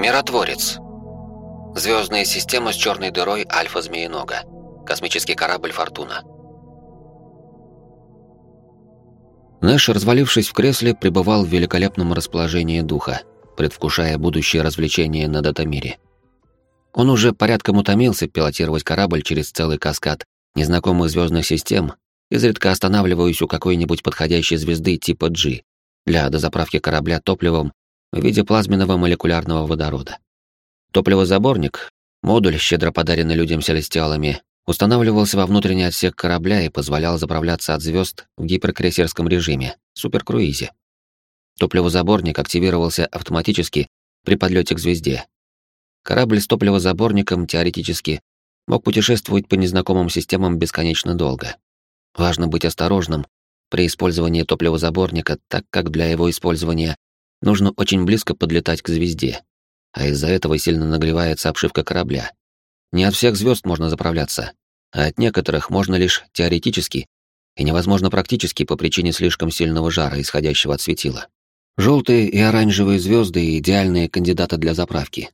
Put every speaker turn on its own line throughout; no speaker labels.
Миротворец. Звездная система с черной дырой Альфа-Змеенога. Космический корабль «Фортуна». Нэш, развалившись в кресле, пребывал в великолепном расположении духа, предвкушая будущее развлечение на датамире. Он уже порядком утомился пилотировать корабль через целый каскад незнакомых звездных систем, изредка останавливаясь у какой-нибудь подходящей звезды типа G для дозаправки корабля топливом в виде плазменного молекулярного водорода. Топливозаборник, модуль, щедро подаренный людям селестиалами, устанавливался во внутренний отсек корабля и позволял заправляться от звезд в гиперкрейсерском режиме, суперкруизе. Топливозаборник активировался автоматически при подлете к звезде. Корабль с топливозаборником теоретически мог путешествовать по незнакомым системам бесконечно долго. Важно быть осторожным при использовании топливозаборника, так как для его использования нужно очень близко подлетать к звезде, а из-за этого сильно нагревается обшивка корабля. Не от всех звезд можно заправляться, а от некоторых можно лишь теоретически и невозможно практически по причине слишком сильного жара, исходящего от светила. Желтые и оранжевые звезды — идеальные кандидаты для заправки.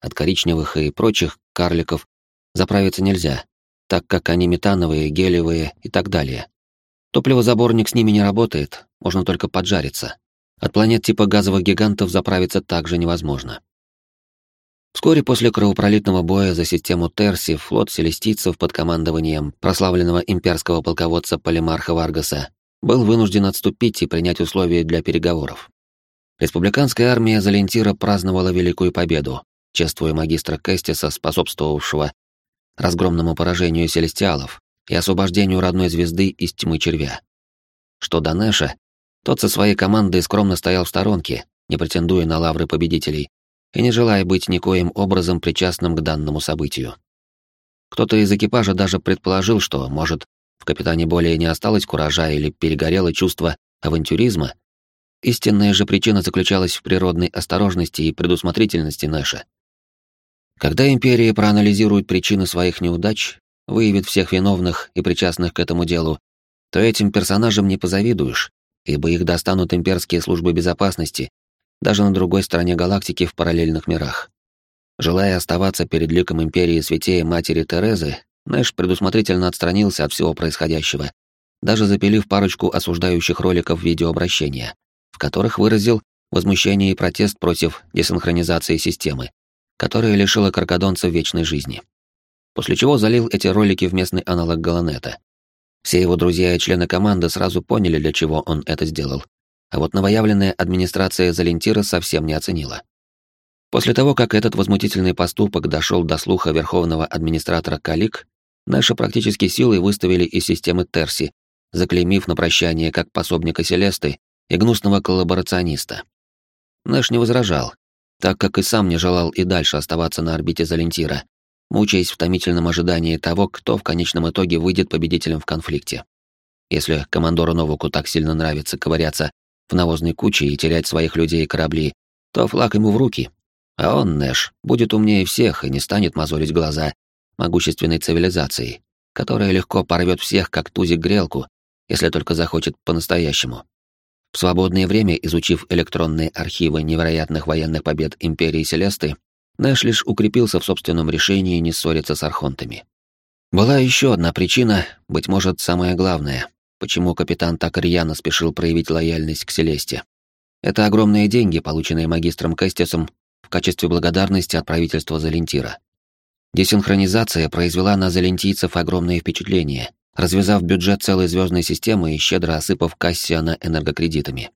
От коричневых и прочих карликов заправиться нельзя, так как они метановые, гелевые и так далее. Топливозаборник с ними не работает, можно только поджариться. От планет типа газовых гигантов заправиться также невозможно. Вскоре после кровопролитного боя за систему Терси флот селестийцев под командованием прославленного имперского полководца Полимарха Варгаса был вынужден отступить и принять условия для переговоров. Республиканская армия Залентира праздновала Великую Победу, чествуя магистра Кестиса, способствовавшего разгромному поражению селестиалов и освобождению родной звезды из тьмы червя. Что до Нэша, тот со своей командой скромно стоял в сторонке, не претендуя на лавры победителей и не желая быть никоим образом причастным к данному событию. Кто-то из экипажа даже предположил, что, может, в капитане более не осталось куража или перегорело чувство авантюризма. Истинная же причина заключалась в природной осторожности и предусмотрительности Нэша. Когда Империя проанализирует причины своих неудач, выявит всех виновных и причастных к этому делу, то этим персонажам не позавидуешь, ибо их достанут имперские службы безопасности даже на другой стороне галактики в параллельных мирах. Желая оставаться перед ликом Империи святее матери Терезы, Нэш предусмотрительно отстранился от всего происходящего, даже запилив парочку осуждающих роликов видеообращения, в которых выразил возмущение и протест против десинхронизации системы, которая лишила каркадонца вечной жизни. После чего залил эти ролики в местный аналог Галанета. Все его друзья и члены команды сразу поняли, для чего он это сделал, а вот новоявленная администрация Залентира совсем не оценила. После того, как этот возмутительный поступок дошел до слуха верховного администратора Калик, наши практически силой выставили из системы Терси, заклеймив на прощание как пособника Селесты и гнусного коллаборациониста. Нэш не возражал, так как и сам не желал и дальше оставаться на орбите Залентира, мучаясь в томительном ожидании того, кто в конечном итоге выйдет победителем в конфликте. Если командору Новуку так сильно нравится ковыряться в навозной куче и терять своих людей и корабли, то флаг ему в руки. А он, Нэш, будет умнее всех и не станет мозолить глаза могущественной цивилизации, которая легко порвет всех, как тузик грелку, если только захочет по-настоящему. В свободное время, изучив электронные архивы невероятных военных побед Империи Селесты, Нэш лишь укрепился в собственном решении не ссориться с архонтами. Была еще одна причина, быть может, самая главная, почему капитан так рьяно спешил проявить лояльность к Селесте. Это огромные деньги, полученные магистром Кэстисом в качестве благодарности от правительства Залентира. Десинхронизация произвела на залентийцев огромное впечатление, развязав бюджет целой звездной системы и щедро осыпав Кассиана энергокредитами.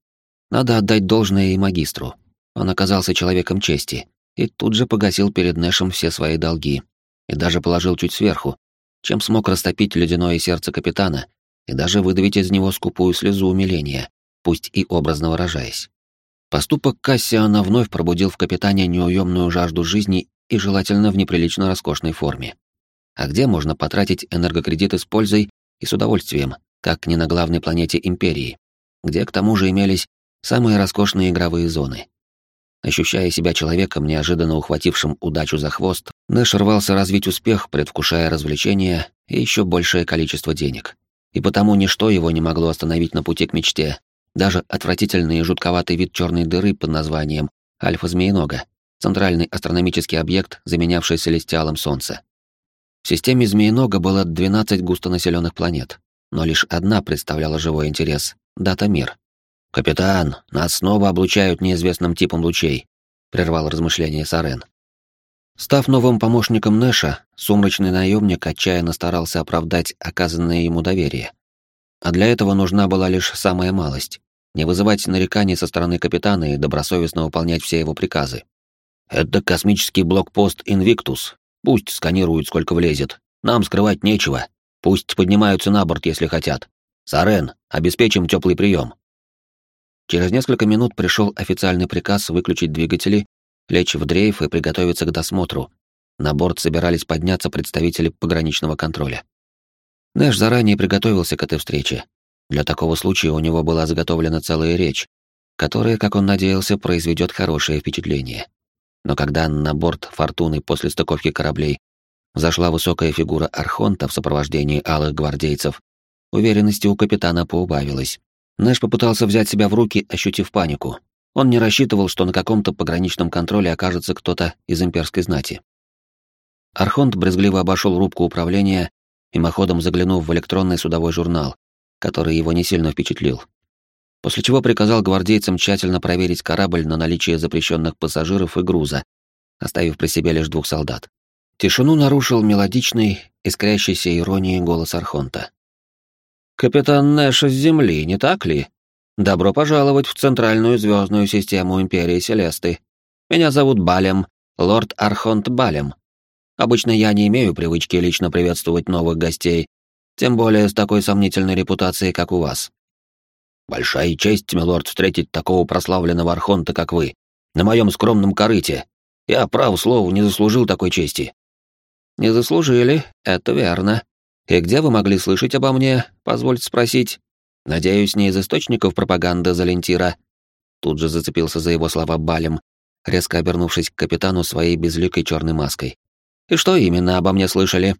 Надо отдать должное и магистру. Он оказался человеком чести и тут же погасил перед Нэшем все свои долги и даже положил чуть сверху, чем смог растопить ледяное сердце капитана и даже выдавить из него скупую слезу умиления, пусть и образно выражаясь. Поступок Кассиана вновь пробудил в капитане неуемную жажду жизни и желательно в неприлично роскошной форме. А где можно потратить энергокредиты с пользой и с удовольствием, как не на главной планете Империи, где к тому же имелись самые роскошные игровые зоны. Ощущая себя человеком, неожиданно ухватившим удачу за хвост, Нэш рвался развить успех, предвкушая развлечения и еще большее количество денег и потому ничто его не могло остановить на пути к мечте, даже отвратительный и жутковатый вид черной дыры под названием альфа-змеенога, центральный астрономический объект, заменявший Селестиалом Солнце. В системе Змеинога было 12 густонаселенных планет, но лишь одна представляла живой интерес — Дата-мир. «Капитан, нас снова облучают неизвестным типом лучей», — прервал размышление Сарен. Став новым помощником Нэша, сумрачный наемник отчаянно старался оправдать оказанное ему доверие. А для этого нужна была лишь самая малость — не вызывать нареканий со стороны капитана и добросовестно выполнять все его приказы. «Это космический блокпост «Инвиктус». Пусть сканируют, сколько влезет. Нам скрывать нечего. Пусть поднимаются на борт, если хотят. Сарен, обеспечим теплый прием. Через несколько минут пришел официальный приказ выключить двигатели лечь в дрейф и приготовиться к досмотру. На борт собирались подняться представители пограничного контроля. Нэш заранее приготовился к этой встрече. Для такого случая у него была заготовлена целая речь, которая, как он надеялся, произведет хорошее впечатление. Но когда на борт «Фортуны» после стыковки кораблей зашла высокая фигура Архонта в сопровождении алых гвардейцев, уверенности у капитана поубавилось. Нэш попытался взять себя в руки, ощутив панику. Он не рассчитывал, что на каком-то пограничном контроле окажется кто-то из имперской знати. Архонт брезгливо обошел рубку управления, мимоходом заглянув в электронный судовой журнал, который его не сильно впечатлил. После чего приказал гвардейцам тщательно проверить корабль на наличие запрещенных пассажиров и груза, оставив при себе лишь двух солдат. Тишину нарушил мелодичный, искрящийся иронией голос Архонта. «Капитан Нэш с Земли, не так ли?» Добро пожаловать в центральную звездную систему Империи Селесты. Меня зовут Балем, лорд Архонт Балем. Обычно я не имею привычки лично приветствовать новых гостей, тем более с такой сомнительной репутацией, как у вас. Большая честь, милорд, встретить такого прославленного Архонта, как вы, на моем скромном корыте. Я, право слово, не заслужил такой чести. Не заслужили, это верно. И где вы могли слышать обо мне, позвольте спросить? Надеюсь, не из источников пропаганды Залентира. Тут же зацепился за его слова Балем, резко обернувшись к капитану своей безликой черной маской. И что именно обо мне слышали?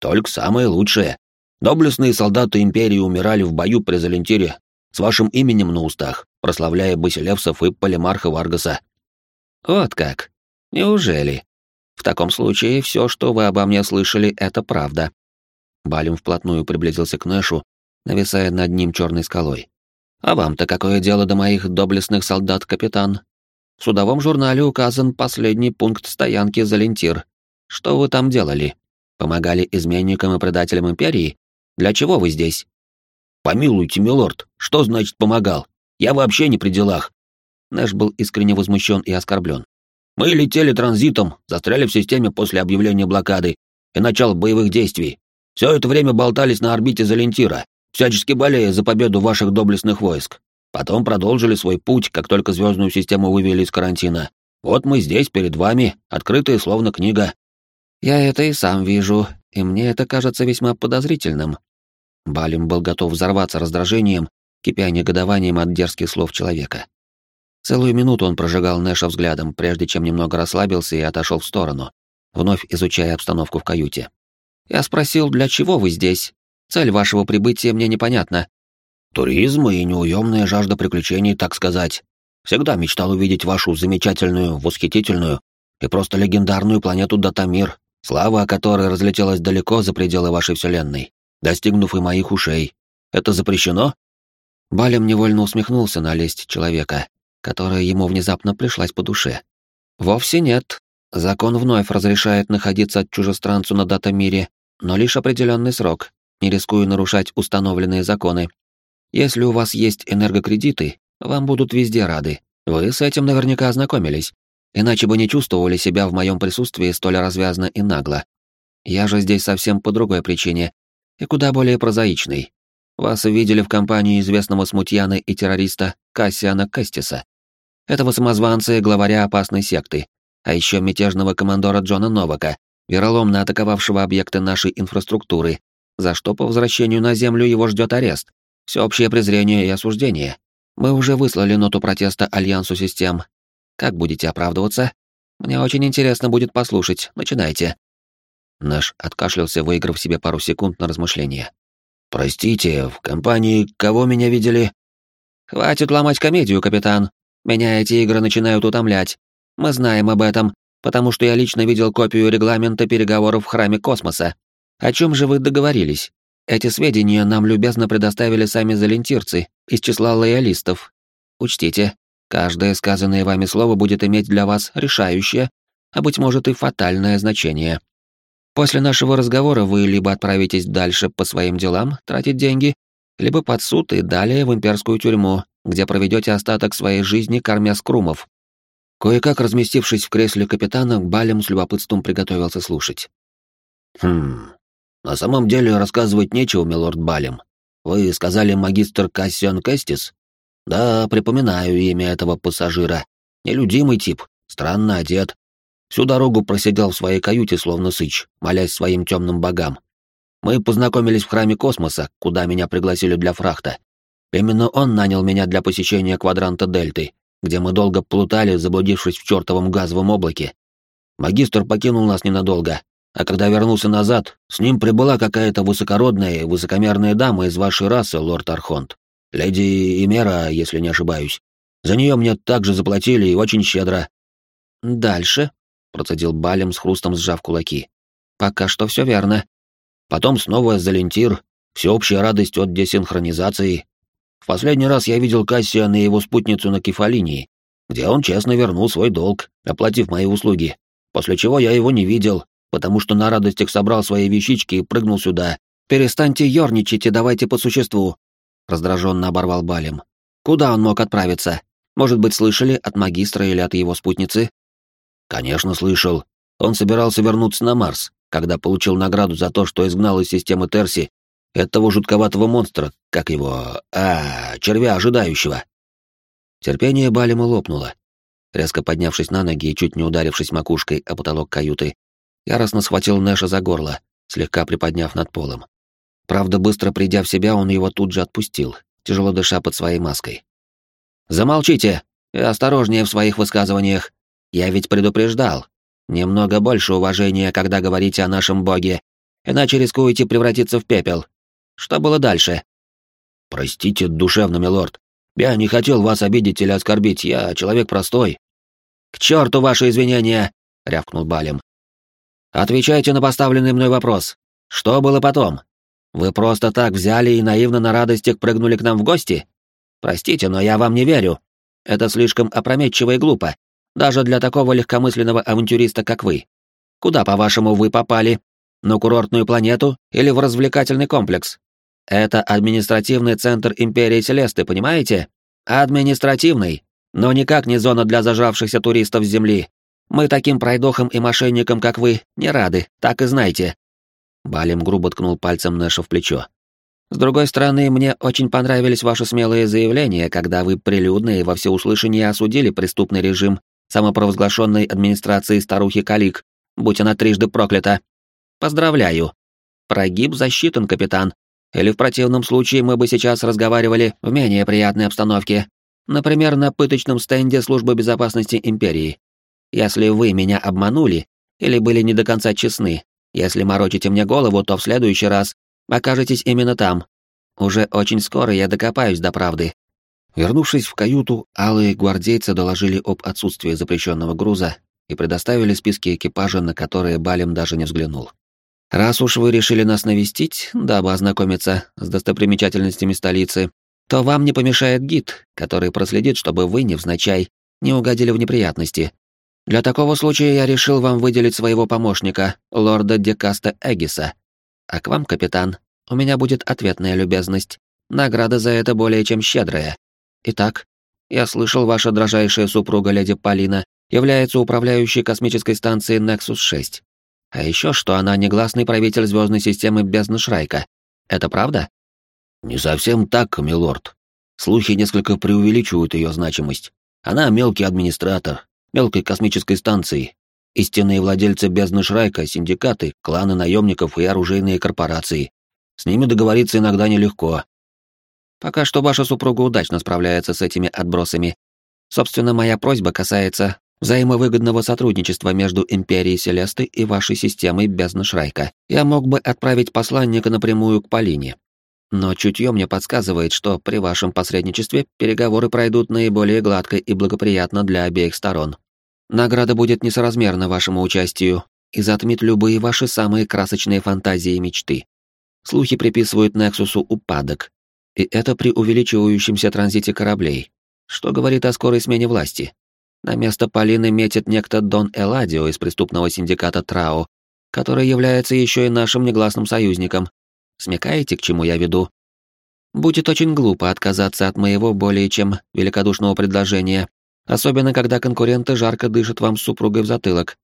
Только самое лучшее. Доблестные солдаты Империи умирали в бою при Залентире с вашим именем на устах, прославляя Басилевсов и Полимарха Варгаса. Вот как. Неужели? В таком случае все, что вы обо мне слышали, это правда. Балем вплотную приблизился к Нэшу, нависая над ним черной скалой. «А вам-то какое дело до моих доблестных солдат, капитан? В судовом журнале указан последний пункт стоянки Залентир. Что вы там делали? Помогали изменникам и предателям Империи? Для чего вы здесь?» «Помилуйте, милорд, что значит помогал? Я вообще не при делах». Нэш был искренне возмущен и оскорблен. «Мы летели транзитом, застряли в системе после объявления блокады и начала боевых действий. Все это время болтались на орбите Залентира всячески болея за победу ваших доблестных войск. Потом продолжили свой путь, как только звездную систему вывели из карантина. Вот мы здесь, перед вами, открытая словно книга. Я это и сам вижу, и мне это кажется весьма подозрительным. Балим был готов взорваться раздражением, кипя негодованием от дерзких слов человека. Целую минуту он прожигал Нэша взглядом, прежде чем немного расслабился и отошел в сторону, вновь изучая обстановку в каюте. «Я спросил, для чего вы здесь?» Цель вашего прибытия мне непонятна. Туризм и неуемная жажда приключений, так сказать. Всегда мечтал увидеть вашу замечательную, восхитительную и просто легендарную планету Датамир, слава о которой разлетелась далеко за пределы вашей вселенной, достигнув и моих ушей. Это запрещено? Балем невольно усмехнулся на лесть человека, которая ему внезапно пришлась по душе. Вовсе нет. Закон вновь разрешает находиться чужестранцу на Датамире, но лишь определенный срок, не рискуя нарушать установленные законы. Если у вас есть энергокредиты, вам будут везде рады. Вы с этим наверняка ознакомились. Иначе бы не чувствовали себя в моем присутствии столь развязно и нагло. Я же здесь совсем по другой причине и куда более прозаичной. Вас видели в компании известного смутьяна и террориста Кассиана Кастиса. Этого самозванца и главаря опасной секты, а еще мятежного командора Джона Новака, вероломно атаковавшего объекты нашей инфраструктуры за что по возвращению на Землю его ждет арест, всеобщее презрение и осуждение. Мы уже выслали ноту протеста Альянсу систем. Как будете оправдываться? Мне очень интересно будет послушать. Начинайте. Наш откашлялся, выиграв себе пару секунд на размышление. Простите, в компании кого меня видели? Хватит ломать комедию, капитан. Меня эти игры начинают утомлять. Мы знаем об этом, потому что я лично видел копию регламента переговоров в храме космоса. О чем же вы договорились? Эти сведения нам любезно предоставили сами залентирцы из числа лоялистов. Учтите, каждое сказанное вами слово будет иметь для вас решающее, а быть может и фатальное значение. После нашего разговора вы либо отправитесь дальше по своим делам, тратить деньги, либо под суд и далее в имперскую тюрьму, где проведете остаток своей жизни, кормя скрумов. Кое-как разместившись в кресле капитана, Балем с любопытством приготовился слушать.
«Хм... На самом деле рассказывать нечего, милорд Балем. Вы сказали магистр Кассиан Кэстис? Да, припоминаю имя этого пассажира. Нелюдимый тип, странно одет. Всю дорогу просидел в своей каюте, словно сыч, молясь своим темным богам. Мы познакомились в храме космоса, куда меня пригласили для фрахта. Именно он нанял меня для посещения квадранта Дельты, где мы долго плутали, заблудившись в чертовом газовом облаке. Магистр покинул нас ненадолго, а когда вернулся назад, с ним прибыла какая-то высокородная и высокомерная дама из вашей расы, лорд Архонт. Леди Имера, если не ошибаюсь. За нее мне также заплатили и очень щедро.
Дальше, процедил Балем с хрустом сжав кулаки. Пока что все верно.
Потом снова Залентир, всеобщая радость от десинхронизации, в последний раз я видел Кассиана и его спутницу на Кефалинии, где он честно вернул свой долг, оплатив мои услуги, после чего я его не видел, потому что на радостях собрал свои вещички и прыгнул сюда.
«Перестаньте ерничать и давайте по существу», — раздраженно оборвал Балем. «Куда он мог отправиться? Может быть, слышали от магистра или от его спутницы?»
«Конечно, слышал. Он собирался вернуться на Марс, когда получил награду за то, что изгнал из системы Терси этого жутковатого монстра, как его... А, червя ожидающего. Терпение Балима лопнуло. Резко поднявшись на ноги и чуть не ударившись макушкой о потолок каюты, яростно схватил Нэша за горло, слегка приподняв над полом. Правда, быстро придя в себя, он его тут же отпустил, тяжело дыша под своей маской. «Замолчите! И осторожнее в своих высказываниях. Я ведь предупреждал. Немного больше уважения, когда говорите о нашем боге, иначе рискуете превратиться в пепел. Что было дальше? Простите, душевно, милорд. Я не хотел вас обидеть или оскорбить, я человек простой.
К черту ваши извинения, рявкнул Балем. Отвечайте на поставленный мной вопрос. Что было потом? Вы просто так взяли и наивно на радостях прыгнули к нам в гости? Простите, но я вам не верю. Это слишком опрометчиво и глупо, даже для такого легкомысленного авантюриста, как вы. Куда, по-вашему, вы попали? На курортную планету или в развлекательный комплекс? Это административный центр Империи Селесты, понимаете? Административный, но никак не зона для зажравшихся туристов с Земли. Мы таким пройдохам и мошенникам, как вы, не рады, так и знайте». Балем грубо ткнул пальцем Нэша в плечо. «С другой стороны, мне очень понравились ваши смелые заявления, когда вы прилюдно и во всеуслышание осудили преступный режим самопровозглашенной администрации старухи Калик, будь она трижды проклята. Поздравляю. Прогиб засчитан, капитан. Или в противном случае мы бы сейчас разговаривали в менее приятной обстановке. Например, на пыточном стенде Службы безопасности Империи. Если вы меня обманули или были не до конца честны, если морочите мне голову, то в следующий раз окажетесь именно там. Уже очень скоро я докопаюсь до правды. Вернувшись в каюту, алые гвардейцы доложили об отсутствии запрещенного груза и предоставили списки экипажа, на которые Балем даже не взглянул. Раз уж вы решили нас навестить, дабы ознакомиться с достопримечательностями столицы, то вам не помешает гид, который проследит, чтобы вы, невзначай, не угодили в неприятности. Для такого случая я решил вам выделить своего помощника, лорда Декаста Эгиса. А к вам, капитан, у меня будет ответная любезность. Награда за это более чем щедрая. Итак, я слышал, ваша дрожайшая супруга леди Полина является управляющей космической станцией Nexus-6. А еще что она негласный правитель звездной системы бездны Шрайка. Это правда?
Не совсем так, милорд. Слухи несколько преувеличивают ее значимость. Она мелкий администратор, мелкой космической станции. Истинные владельцы бездны Шрайка, синдикаты, кланы наемников и оружейные корпорации. С ними договориться иногда нелегко.
Пока что ваша супруга удачно справляется с этими отбросами. Собственно, моя просьба касается взаимовыгодного сотрудничества между Империей Селесты и вашей системой бездны Шрайка, я мог бы отправить посланника напрямую к Полине. Но чутье мне подсказывает, что при вашем посредничестве переговоры пройдут наиболее гладко и благоприятно для обеих сторон. Награда будет несоразмерна вашему участию и затмит любые ваши самые красочные фантазии и мечты. Слухи приписывают Нексусу упадок, и это при увеличивающемся транзите кораблей, что говорит о скорой смене власти. На место Полины метит некто Дон Эладио из преступного синдиката Трао, который является еще и нашим негласным союзником. Смекаете, к чему я веду? Будет очень глупо отказаться от моего более чем великодушного предложения, особенно когда конкуренты жарко дышат вам с супругой в затылок.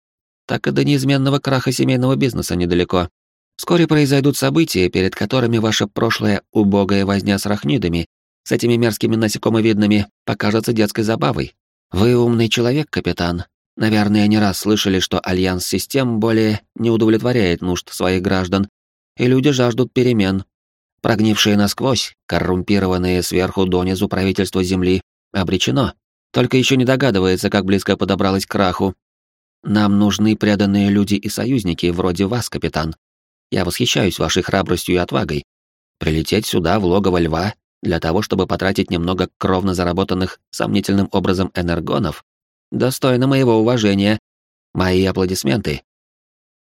Так и до неизменного краха семейного бизнеса недалеко. Вскоре произойдут события, перед которыми ваша прошлая убогая возня с рахнидами, с этими мерзкими насекомовидными, покажется детской забавой. Вы умный человек, капитан. Наверное, не раз слышали, что альянс систем более не удовлетворяет нужд своих граждан, и люди жаждут перемен. Прогнившие насквозь, коррумпированные сверху донизу правительство Земли, обречено. Только еще не догадывается, как близко подобралось к краху. Нам нужны преданные люди и союзники, вроде вас, капитан. Я восхищаюсь вашей храбростью и отвагой. Прилететь сюда, в логово льва, для того, чтобы потратить немного кровно заработанных сомнительным образом энергонов, достойно моего уважения. Мои аплодисменты.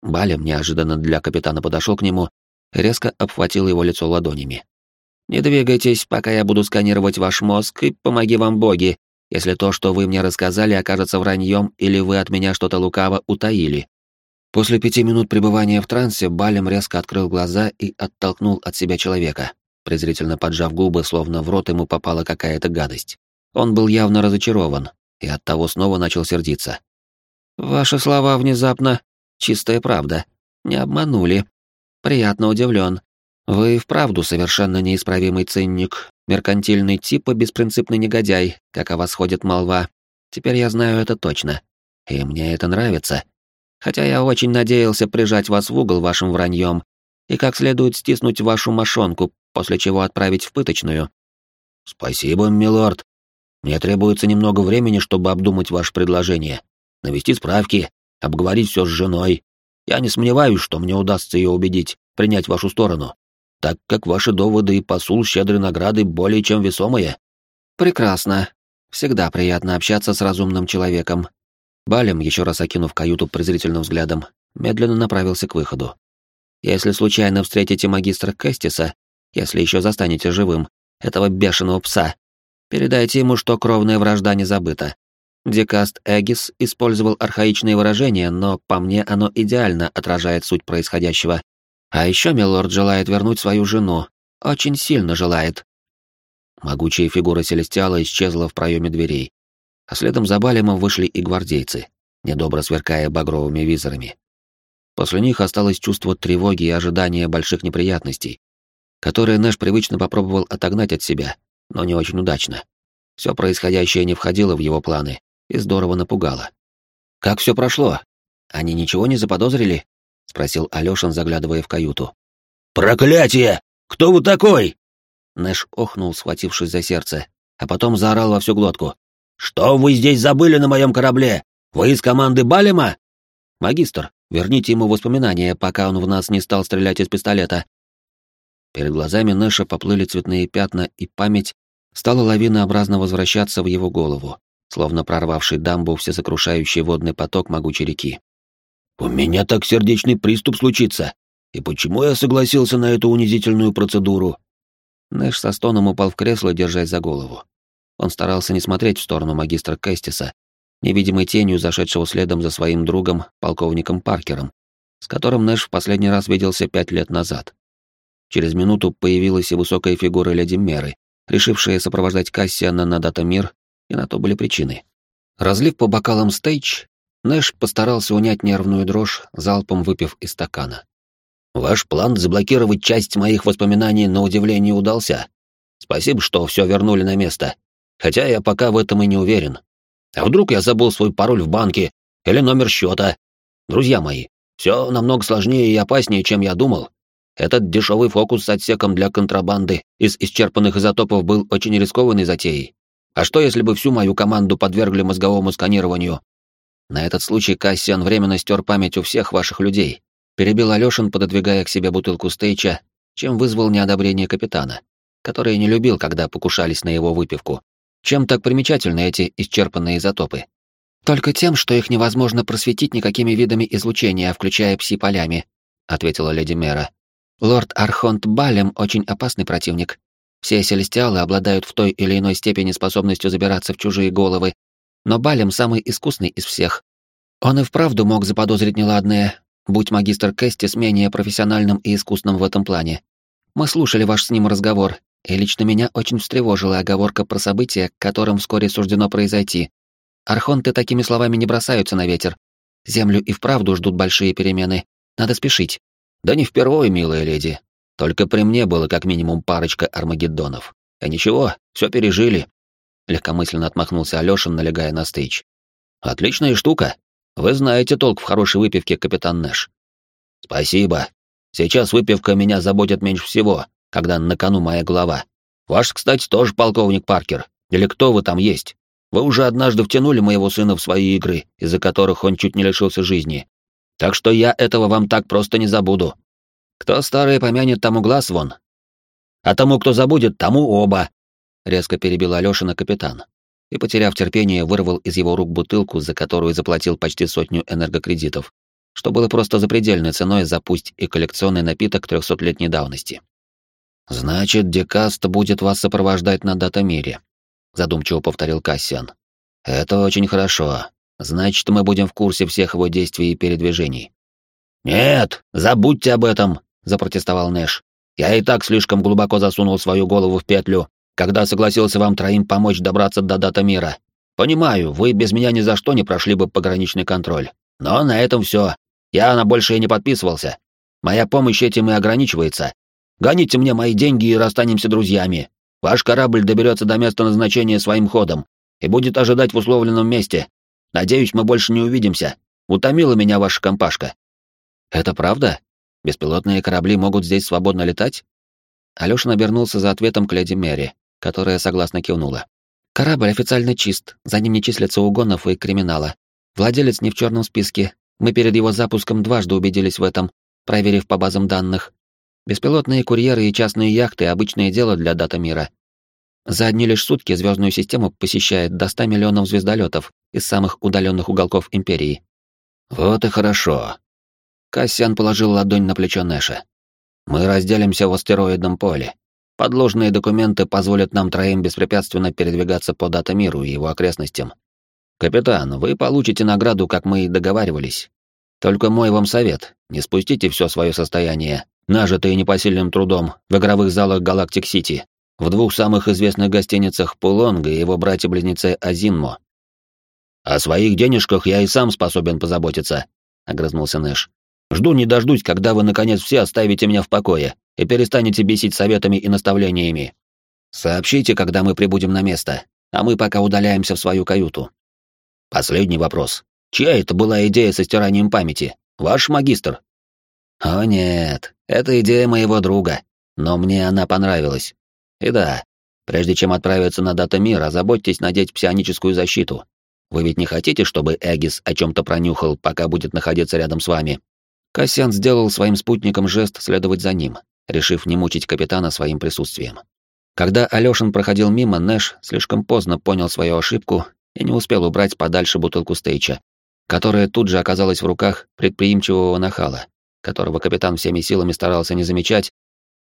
Балем неожиданно для капитана подошел к нему, резко обхватил его лицо ладонями. «Не двигайтесь, пока я буду сканировать ваш мозг, и помоги вам боги, если то, что вы мне рассказали, окажется враньем или вы от меня что-то лукаво утаили. После пяти минут пребывания в трансе Балем резко открыл глаза и оттолкнул от себя человека, презрительно поджав губы, словно в рот ему попала какая-то гадость. Он был явно разочарован и оттого снова начал сердиться. «Ваши слова внезапно... Чистая правда. Не обманули. Приятно удивлен. Вы вправду совершенно неисправимый цинник, меркантильный тип и беспринципный негодяй, как о вас ходит молва. Теперь я знаю это точно. И мне это нравится хотя я очень надеялся прижать вас в угол вашим враньем и как следует стиснуть вашу мошонку, после чего отправить в пыточную.
Спасибо, милорд. Мне требуется немного времени, чтобы обдумать ваше предложение, навести справки, обговорить все с женой. Я не сомневаюсь, что мне удастся ее убедить принять вашу сторону, так как ваши доводы и посул щедрой награды более чем весомые.
Прекрасно. Всегда приятно общаться с разумным человеком, Балем, еще раз окинув каюту презрительным взглядом, медленно направился к выходу. «Если случайно встретите магистра Кэстиса, если еще застанете живым, этого бешеного пса, передайте ему, что кровная вражда не забыта. Декаст Эгис использовал архаичные выражения, но по мне оно идеально отражает суть происходящего. А еще Милорд желает вернуть свою жену. Очень сильно желает». Могучая фигура Селестиала исчезла в проеме дверей, а следом за Балемом вышли и гвардейцы, недобро сверкая багровыми визорами. После них осталось чувство тревоги и ожидания больших неприятностей, которые Нэш привычно попробовал отогнать от себя, но не очень удачно. Все происходящее не входило в его планы и здорово напугало. «Как все прошло? Они ничего не заподозрили?» — спросил Алёшин, заглядывая в каюту.
«Проклятие! Кто вы такой?»
Нэш охнул, схватившись за сердце, а потом заорал во всю глотку. «Что вы здесь забыли на моем корабле? Вы из команды Балема?» «Магистр, верните ему воспоминания, пока он в нас не стал стрелять из пистолета». Перед глазами Нэша поплыли цветные пятна, и память стала лавинообразно возвращаться в его голову, словно прорвавший дамбу всесокрушающий водный поток могучей реки.
«У меня так сердечный приступ случится. И почему я согласился на эту унизительную процедуру?»
Нэш со стоном упал в кресло, держась за голову. Он старался не смотреть в сторону магистра Кэстиса, невидимой тенью зашедшего следом за своим другом, полковником Паркером, с которым Нэш в последний раз виделся пять лет назад. Через минуту появилась и высокая фигура леди Меры, решившая сопровождать Кассиана на Датамир, и на то были причины. Разлив по бокалам стейдж, Нэш постарался унять нервную дрожь, залпом выпив из стакана.
«Ваш план заблокировать часть моих воспоминаний на удивление удался. Спасибо, что все вернули на место. Хотя я пока в этом и не уверен. А вдруг я забыл свой пароль в банке или номер счета? Друзья мои, все намного сложнее и опаснее, чем я думал. Этот дешевый фокус с отсеком для контрабанды из исчерпанных изотопов был очень рискованной затеей. А что, если бы всю мою команду подвергли мозговому сканированию? На этот случай Кассиан временно стер память у всех ваших людей. Перебил Алешин, пододвигая к себе бутылку стейча, чем вызвал неодобрение капитана, который не любил, когда покушались на его выпивку. Чем так примечательны эти исчерпанные изотопы?
Только тем, что их невозможно просветить никакими видами излучения, включая пси-полями, ответила леди Мера. Лорд Архонт Балем очень опасный противник. Все селестиалы обладают в той или иной степени способностью забираться в чужие головы, но Балем самый искусный из всех. Он и вправду мог заподозрить неладное, будь магистр Кэстис менее профессиональным и искусным в этом плане. Мы слушали ваш с ним разговор, и лично меня очень встревожила оговорка про события, которым вскоре суждено произойти. Архонты такими словами не бросаются на ветер. Землю и вправду ждут большие перемены. Надо спешить.
Да не впервые, милая леди. Только при мне было как минимум парочка армагеддонов. А ничего, все пережили. Легкомысленно отмахнулся Алёшин, налегая на стейдж. Отличная штука. Вы знаете толк в хорошей выпивке, капитан Нэш. Спасибо. Сейчас выпивка меня заботит меньше всего, когда на кону моя голова. Ваш, кстати, тоже полковник Паркер. Или кто вы там есть? Вы уже однажды втянули моего сына в свои игры, из-за которых он чуть не лишился жизни. Так что я этого вам так просто не забуду. Кто старое помянет, тому глаз вон. А тому, кто забудет, тому оба. Резко перебил Алёшина капитан. И, потеряв терпение, вырвал из его рук бутылку, за которую заплатил почти сотню энергокредитов, что было просто запредельной ценой за пусть и коллекционный напиток трехсотлетней давности. «Значит, Декаст будет вас сопровождать на датамире», задумчиво повторил Кассиан. Это очень хорошо. Значит, мы будем в курсе всех его действий и передвижений. Нет, забудьте об этом, запротестовал Нэш. Я и так слишком глубоко засунул свою голову в петлю, когда согласился вам троим помочь добраться до дата мира. Понимаю, вы без меня ни за что не прошли бы пограничный контроль. Но на этом все. Я на большее не подписывался. Моя помощь этим и ограничивается. Гоните мне мои деньги и расстанемся друзьями. Ваш корабль доберется до места назначения своим ходом и будет ожидать в условленном месте. Надеюсь, мы больше не увидимся. Утомила меня ваша компашка. Это правда? Беспилотные корабли могут здесь свободно летать? Алёша обернулся за ответом к леди Мэри, которая согласно кивнула. Корабль официально чист, за ним не числятся угонов и криминала. Владелец не в черном списке. Мы перед его запуском дважды убедились в этом, проверив по базам данных. Беспилотные курьеры и частные яхты — обычное дело для дата мира. За одни лишь сутки звездную систему посещает до 100 миллионов звездолетов из самых удаленных уголков Империи. Вот и хорошо. Кассиан положил ладонь на плечо Нэша. Мы разделимся в астероидном поле. Подложные документы позволят нам троим беспрепятственно передвигаться по дата-миру и его окрестностям. Капитан, вы получите награду, как мы и договаривались. Только мой вам совет, не спустите все свое состояние нажитые непосильным трудом в игровых залах Галактик-Сити, в двух самых известных гостиницах Пулонга и его братья-близнецы Азинмо. «О своих денежках я и сам способен позаботиться», — огрызнулся Нэш. «Жду не дождусь, когда вы, наконец, все оставите меня в покое и перестанете бесить советами и наставлениями. Сообщите, когда мы прибудем на место, а мы пока удаляемся в свою каюту». Последний вопрос. Чья это была идея со стиранием памяти? Ваш магистр? О нет, это идея моего друга, но мне она понравилась. И да, прежде чем отправиться на дата мира, заботьтесь надеть псионическую защиту. Вы ведь не хотите, чтобы Эгис о чем-то пронюхал, пока будет находиться рядом с вами? Кассиан сделал своим спутникам жест следовать за ним, решив не мучить капитана своим присутствием. Когда Алёшин проходил мимо, Нэш слишком поздно понял свою ошибку и не успел убрать подальше бутылку стейча, которая тут же оказалась в руках предприимчивого нахала, которого капитан всеми силами старался не замечать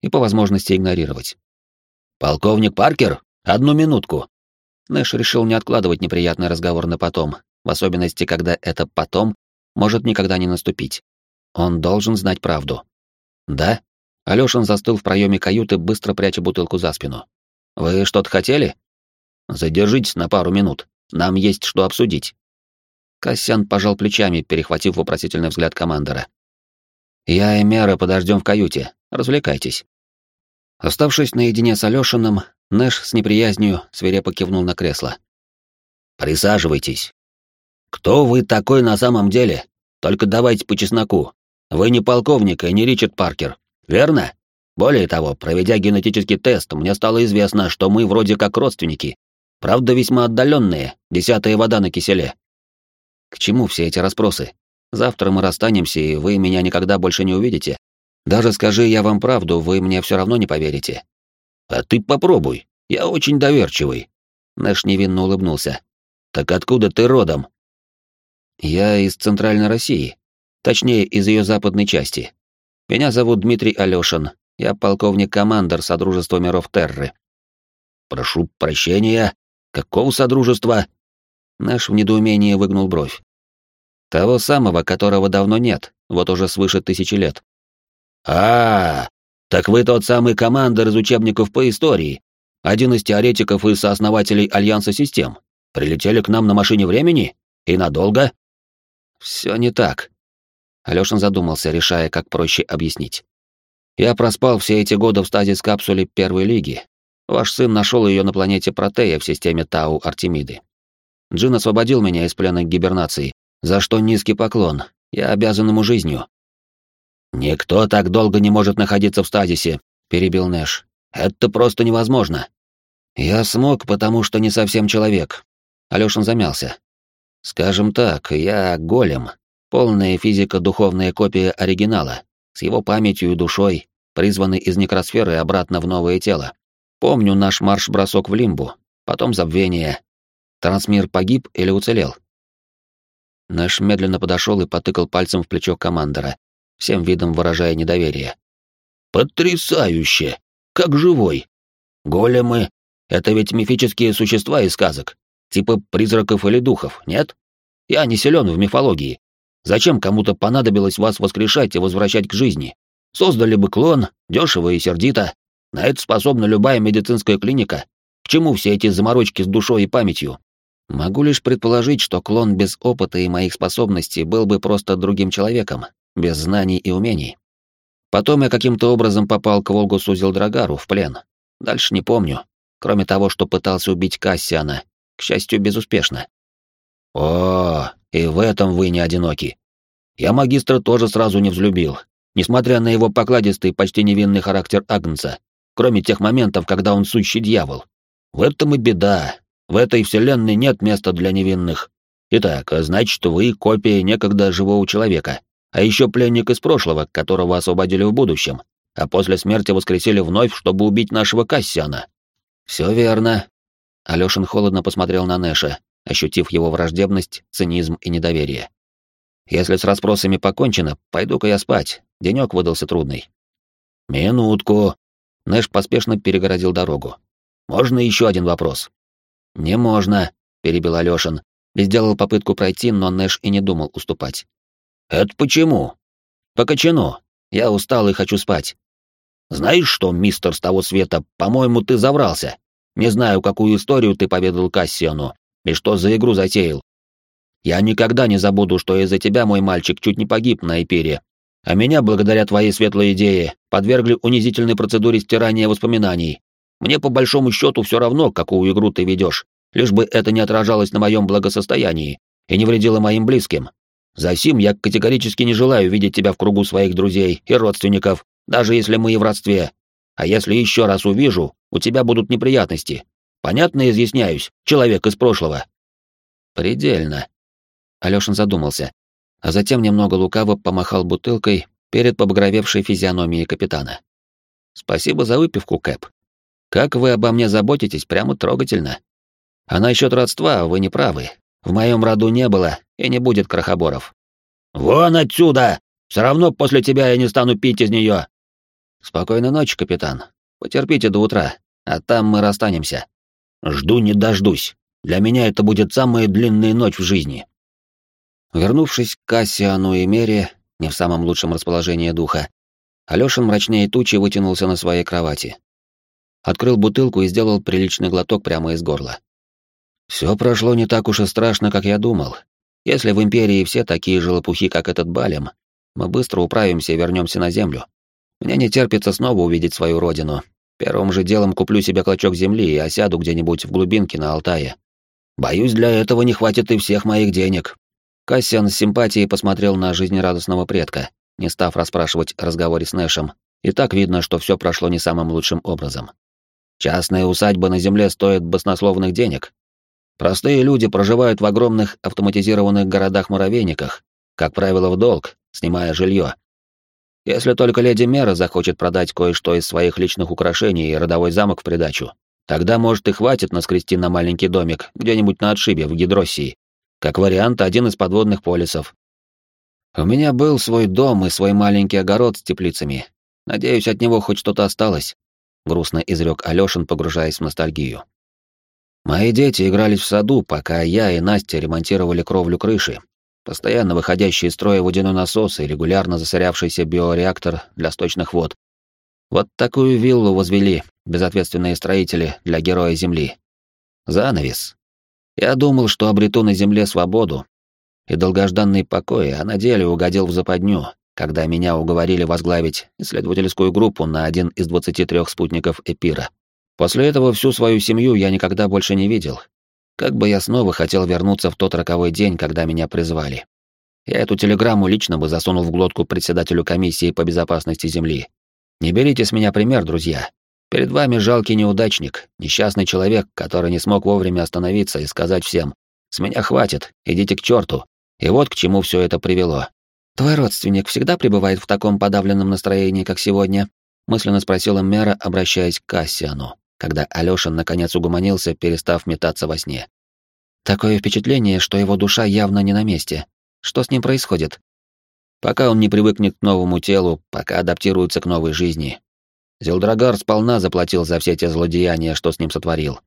и по возможности игнорировать. «Полковник Паркер, одну минутку!» Нэш решил не откладывать неприятный разговор на потом, в особенности, когда это «потом» может никогда не наступить. Он должен знать правду. «Да?» Алёшин застыл в проеме каюты, быстро пряча бутылку за спину. «Вы что-то хотели?» «Задержитесь на пару минут. Нам есть что обсудить». Кассян пожал плечами, перехватив вопросительный взгляд командора. Я и Мера подождем в каюте. Развлекайтесь. Оставшись наедине с Алёшиным, Нэш с неприязнью свирепо кивнул на кресло. «Присаживайтесь. Кто вы такой на самом деле? Только давайте по чесноку. Вы не полковник и не Ричард Паркер, верно? Более того, проведя генетический тест, мне стало известно, что мы вроде как родственники. Правда, весьма отдаленные, десятая вода на киселе. К чему все эти расспросы? Завтра мы расстанемся, и вы меня никогда больше не увидите. Даже скажи я вам правду, вы мне все равно не поверите. А ты попробуй. Я очень доверчивый. Нэш невинно улыбнулся. Так откуда ты родом?
Я из Центральной России, точнее, из ее западной части. Меня зовут Дмитрий Алешин, я полковник-командор Содружества миров Терры.
Прошу прощения, какого Содружества?
Наш в недоумении выгнул бровь. Того самого, которого давно нет, вот уже свыше тысячи лет.
А, так вы тот самый командир из учебников по истории, один из теоретиков и сооснователей Альянса систем. Прилетели к нам на машине времени? И надолго?
Все не так. Алёшин задумался, решая, как проще объяснить. Я проспал все эти годы в стадии капсуле Первой Лиги. Ваш сын нашел ее на планете Протея в системе Тау Артемиды. Джин освободил меня из плена гибернации, за что низкий поклон. Я обязан ему жизнью.
«Никто так долго не может находиться в стазисе», — перебил Нэш. «Это просто невозможно».
«Я смог, потому что не совсем человек». Алёшин замялся. «Скажем так, я голем, полная физико-духовная копия оригинала, с его памятью и душой, призванный из некросферы обратно в новое тело. Помню наш марш-бросок в лимбу, потом забвение. Трансмир погиб или уцелел?» Нэш медленно подошел и потыкал пальцем в плечо командора, всем видом выражая недоверие.
«Потрясающе! Как живой! Големы — это ведь мифические существа из сказок, типа призраков или духов, нет? Я не силен в мифологии. Зачем кому-то понадобилось вас воскрешать и возвращать к жизни? Создали бы клон, дешево и сердито. На это способна любая медицинская клиника. К чему все эти заморочки с душой и памятью?
Могу лишь предположить, что клон без опыта и моих способностей был бы просто другим человеком, без знаний и умений. Потом я каким-то образом попал к Волгусу Зелдрагару в плен. Дальше не помню, кроме того, что пытался убить Кассиана, к счастью, безуспешно.
О, и в этом вы не одиноки. Я магистра тоже сразу не взлюбил, несмотря на его покладистый, почти невинный характер Агнца, кроме тех моментов, когда он сущий дьявол. В этом и беда. В этой вселенной нет места для невинных. Итак, значит, вы копия некогда живого человека, а еще пленник из прошлого, которого освободили в будущем, а после смерти воскресили вновь, чтобы убить нашего Кассиана.
Все верно. Алёшин холодно посмотрел на Нэша, ощутив его враждебность, цинизм и недоверие. Если с расспросами покончено, пойду-ка я спать. Денёк выдался трудный.
Минутку.
Нэш поспешно перегородил дорогу.
Можно еще один вопрос?
Не можно, перебил Алёшин, и сделал попытку пройти, но Нэш и не думал уступать.
«Это почему?»
«По кочану. Я устал и хочу спать».
«Знаешь что, мистер с того света, по-моему, ты заврался. Не знаю, какую историю ты поведал Кассиону и что за игру затеял. Я никогда не забуду, что из-за тебя мой мальчик чуть не погиб на Эпире, а меня, благодаря твоей светлой идее, подвергли унизительной процедуре стирания воспоминаний. Мне по большому счету все равно, какую игру ты ведешь, лишь бы это не отражалось на моем благосостоянии и не вредило моим близким. Засим я категорически не желаю видеть тебя в кругу своих друзей и родственников, даже если мы и в родстве. А если еще раз увижу, у тебя будут неприятности. Понятно изъясняюсь, человек из прошлого?»
«Предельно». Алёшин задумался, а затем немного лукаво помахал бутылкой перед побагровевшей физиономией капитана. «Спасибо за выпивку, Кэп. Как вы обо мне заботитесь, прямо трогательно. А насчет родства вы не правы. В моем роду не было и не будет крохоборов.
«Вон отсюда! Все равно после тебя я не стану пить из нее!»
«Спокойной ночи, капитан. Потерпите до утра, а там мы расстанемся».
«Жду не дождусь. Для меня это будет самая длинная ночь в жизни».
Вернувшись к Кассиану и Мере, не в самом лучшем расположении духа, Алёшин мрачнее тучи вытянулся на своей кровати. Открыл бутылку и сделал приличный глоток прямо из горла. Все прошло не так уж и страшно, как я думал. Если в Империи все такие же лопухи, как этот Балем, мы быстро управимся и вернемся на Землю. Мне не терпится снова увидеть свою родину. Первым же делом куплю себе клочок земли и осяду где-нибудь в глубинке на Алтае. Боюсь, для этого не хватит и всех моих денег. Кассиан с симпатией посмотрел на жизнерадостного предка, не став расспрашивать о разговоре с Нэшем. И так видно, что все прошло не самым лучшим образом. Частная усадьба на земле стоит баснословных денег, Простые люди проживают в огромных автоматизированных городах-муравейниках, как правило, в долг, снимая жилье. Если только леди Мера захочет продать кое-что из своих личных украшений и родовой замок в придачу, тогда, может, и хватит наскрести на маленький домик где-нибудь на отшибе в Гидроссии. Как вариант, один из подводных полисов. У меня был свой дом и свой маленький огород с теплицами. Надеюсь, от него хоть что-то осталось, грустно изрек Алёшин, погружаясь в ностальгию. Мои дети игрались в саду, пока я и Настя ремонтировали кровлю крыши. Постоянно выходящий из строя водяной насос и регулярно засорявшийся биореактор для сточных вод. Вот такую виллу возвели безответственные строители для героя Земли. Занавес. Я думал, что обрету на Земле свободу и долгожданный покой, а на деле угодил в западню, когда меня уговорили возглавить исследовательскую группу на один из 23 спутников Эпира. После этого всю свою семью я никогда больше не видел. Как бы я снова хотел вернуться в тот роковой день, когда меня призвали. Я эту телеграмму лично бы засунул в глотку председателю комиссии по безопасности Земли. Не берите с меня пример, друзья. Перед вами жалкий неудачник, несчастный человек, который не смог вовремя остановиться и сказать всем «С меня хватит, идите к черту». И вот к чему все это привело. «Твой родственник всегда пребывает в таком подавленном настроении, как сегодня?» — мысленно спросила Мэра, обращаясь к Кассиану когда Алёшин наконец угомонился, перестав метаться во сне. Такое впечатление, что его душа явно не на месте. Что с ним происходит? Пока он не привыкнет к новому телу, пока адаптируется к новой жизни. Зелдрагар сполна заплатил за все те злодеяния, что с ним сотворил.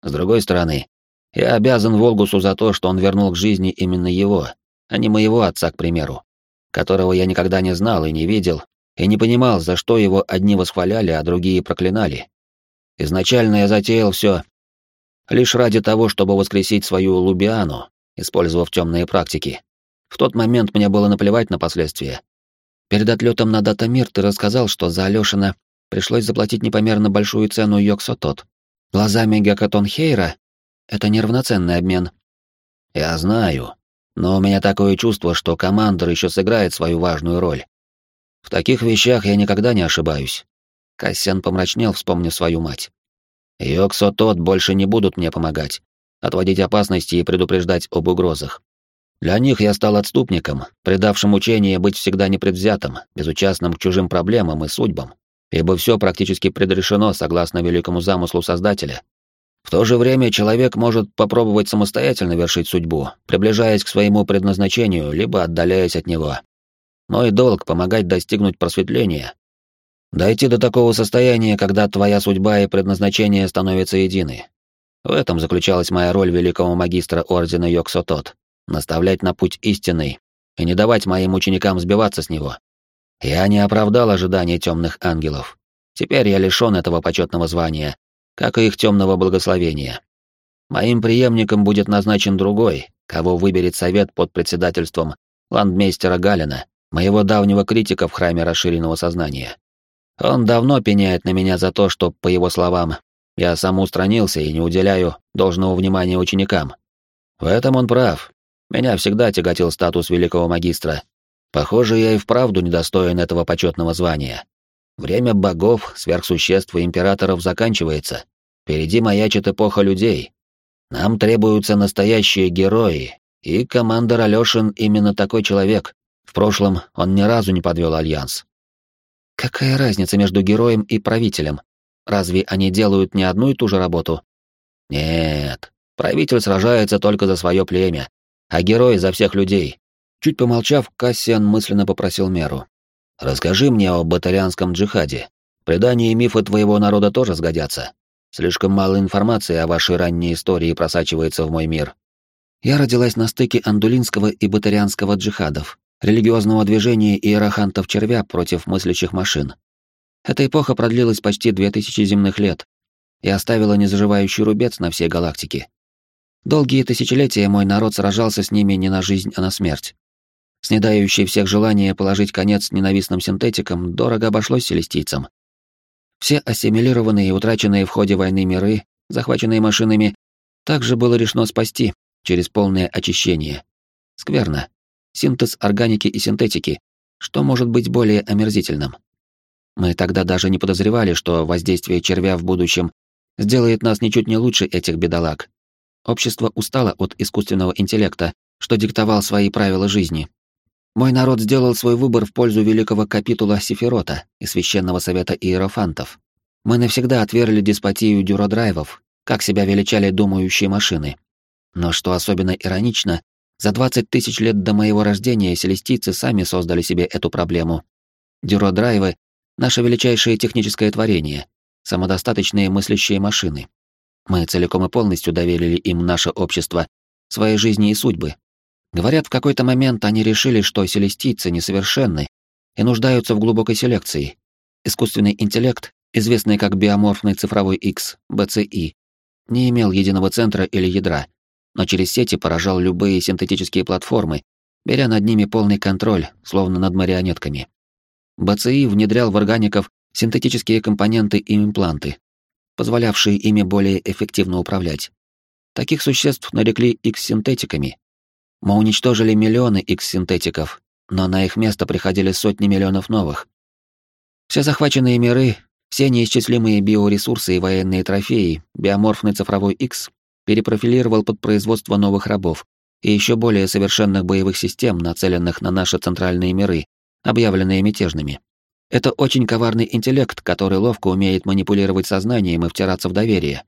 С другой стороны, я обязан Волгусу за то, что он вернул к жизни именно его, а не моего отца, к примеру, которого я никогда не знал и не видел, и не понимал, за что его одни восхваляли, а другие проклинали. Изначально я затеял все лишь ради того, чтобы воскресить свою Лубиану, использовав темные практики. В тот момент мне было наплевать на последствия. Перед отлетом на Датамир ты рассказал, что за Алешина пришлось заплатить непомерно большую цену Йоксотот. Глазами Гекатон Хейра это неравноценный обмен. Я знаю, но у меня такое чувство, что командор еще сыграет свою важную роль. В таких вещах я никогда не ошибаюсь. Кассиан помрачнел, вспомнив свою мать. Йоксо тот больше не будут мне помогать, отводить опасности и предупреждать об угрозах. Для них я стал отступником, предавшим учение быть всегда непредвзятым, безучастным к чужим проблемам и судьбам, ибо все практически предрешено согласно великому замыслу Создателя. В то же время человек может попробовать самостоятельно вершить судьбу, приближаясь к своему предназначению, либо отдаляясь от него. Мой долг — помогать достигнуть просветления, Дойти до такого состояния, когда твоя судьба и предназначение становятся едины. В этом заключалась моя роль великого магистра Ордена Йоксотот — наставлять на путь истинный и не давать моим ученикам сбиваться с него. Я не оправдал ожиданий темных ангелов. Теперь я лишён этого почетного звания, как и их темного благословения. Моим преемником будет назначен другой, кого выберет совет под председательством ландмейстера Галина, моего давнего критика в храме расширенного сознания. Он давно пеняет на меня за то, что, по его словам, я сам устранился и не уделяю должного внимания ученикам. В этом он прав. Меня всегда тяготил статус великого магистра. Похоже, я и вправду недостоин этого почетного звания. Время богов, сверхсуществ и императоров заканчивается. Впереди маячит эпоха людей. Нам требуются настоящие герои, и командор Алёшин именно такой человек. В прошлом он ни разу не подвел альянс. Какая разница между героем и правителем? Разве они делают не одну и ту же работу? Нет, правитель сражается только за свое племя, а герой за всех людей. Чуть помолчав, Кассиан мысленно попросил Меру. «Расскажи мне о батарианском джихаде. Предания и мифы твоего народа тоже сгодятся. Слишком мало информации о вашей ранней истории просачивается в мой мир». Я родилась на стыке андулинского и батарианского джихадов, религиозного движения иерохантов-червя против мыслящих машин. Эта эпоха продлилась почти две тысячи земных лет и оставила незаживающий рубец на всей галактике. Долгие тысячелетия мой народ сражался с ними не на жизнь, а на смерть. Снедающий всех желание положить конец ненавистным синтетикам дорого обошлось селестийцам. Все ассимилированные и утраченные в ходе войны миры, захваченные машинами, также было решено спасти через полное очищение. Скверно синтез органики и синтетики. Что может быть более омерзительным? Мы тогда даже не подозревали, что воздействие червя в будущем сделает нас ничуть не лучше этих бедолаг. Общество устало от искусственного интеллекта, что диктовал свои правила жизни. Мой народ сделал свой выбор в пользу великого капитула Сефирота и священного совета иерофантов. Мы навсегда отвергли деспотию дюродрайвов, как себя величали думающие машины. Но что особенно иронично, За 20 тысяч лет до моего рождения селестийцы сами создали себе эту проблему. Дюродрайвы — наше величайшее техническое творение, самодостаточные мыслящие машины. Мы целиком и полностью доверили им наше общество, свои жизни и судьбы. Говорят, в какой-то момент они решили, что селестийцы несовершенны и нуждаются в глубокой селекции. Искусственный интеллект, известный как биоморфный цифровой X, BCI, не имел единого центра или ядра, но через сети поражал любые синтетические платформы, беря над ними полный контроль, словно над марионетками. БЦИ внедрял в органиков синтетические компоненты и импланты, позволявшие ими более эффективно управлять. Таких существ нарекли X-синтетиками. Мы уничтожили миллионы X-синтетиков, но на их место приходили сотни миллионов новых. Все захваченные миры, все неисчислимые биоресурсы и военные трофеи, биоморфный цифровой X перепрофилировал под производство новых рабов и еще более совершенных боевых систем, нацеленных на наши центральные миры, объявленные мятежными. Это очень коварный интеллект, который ловко умеет манипулировать сознанием и втираться в доверие.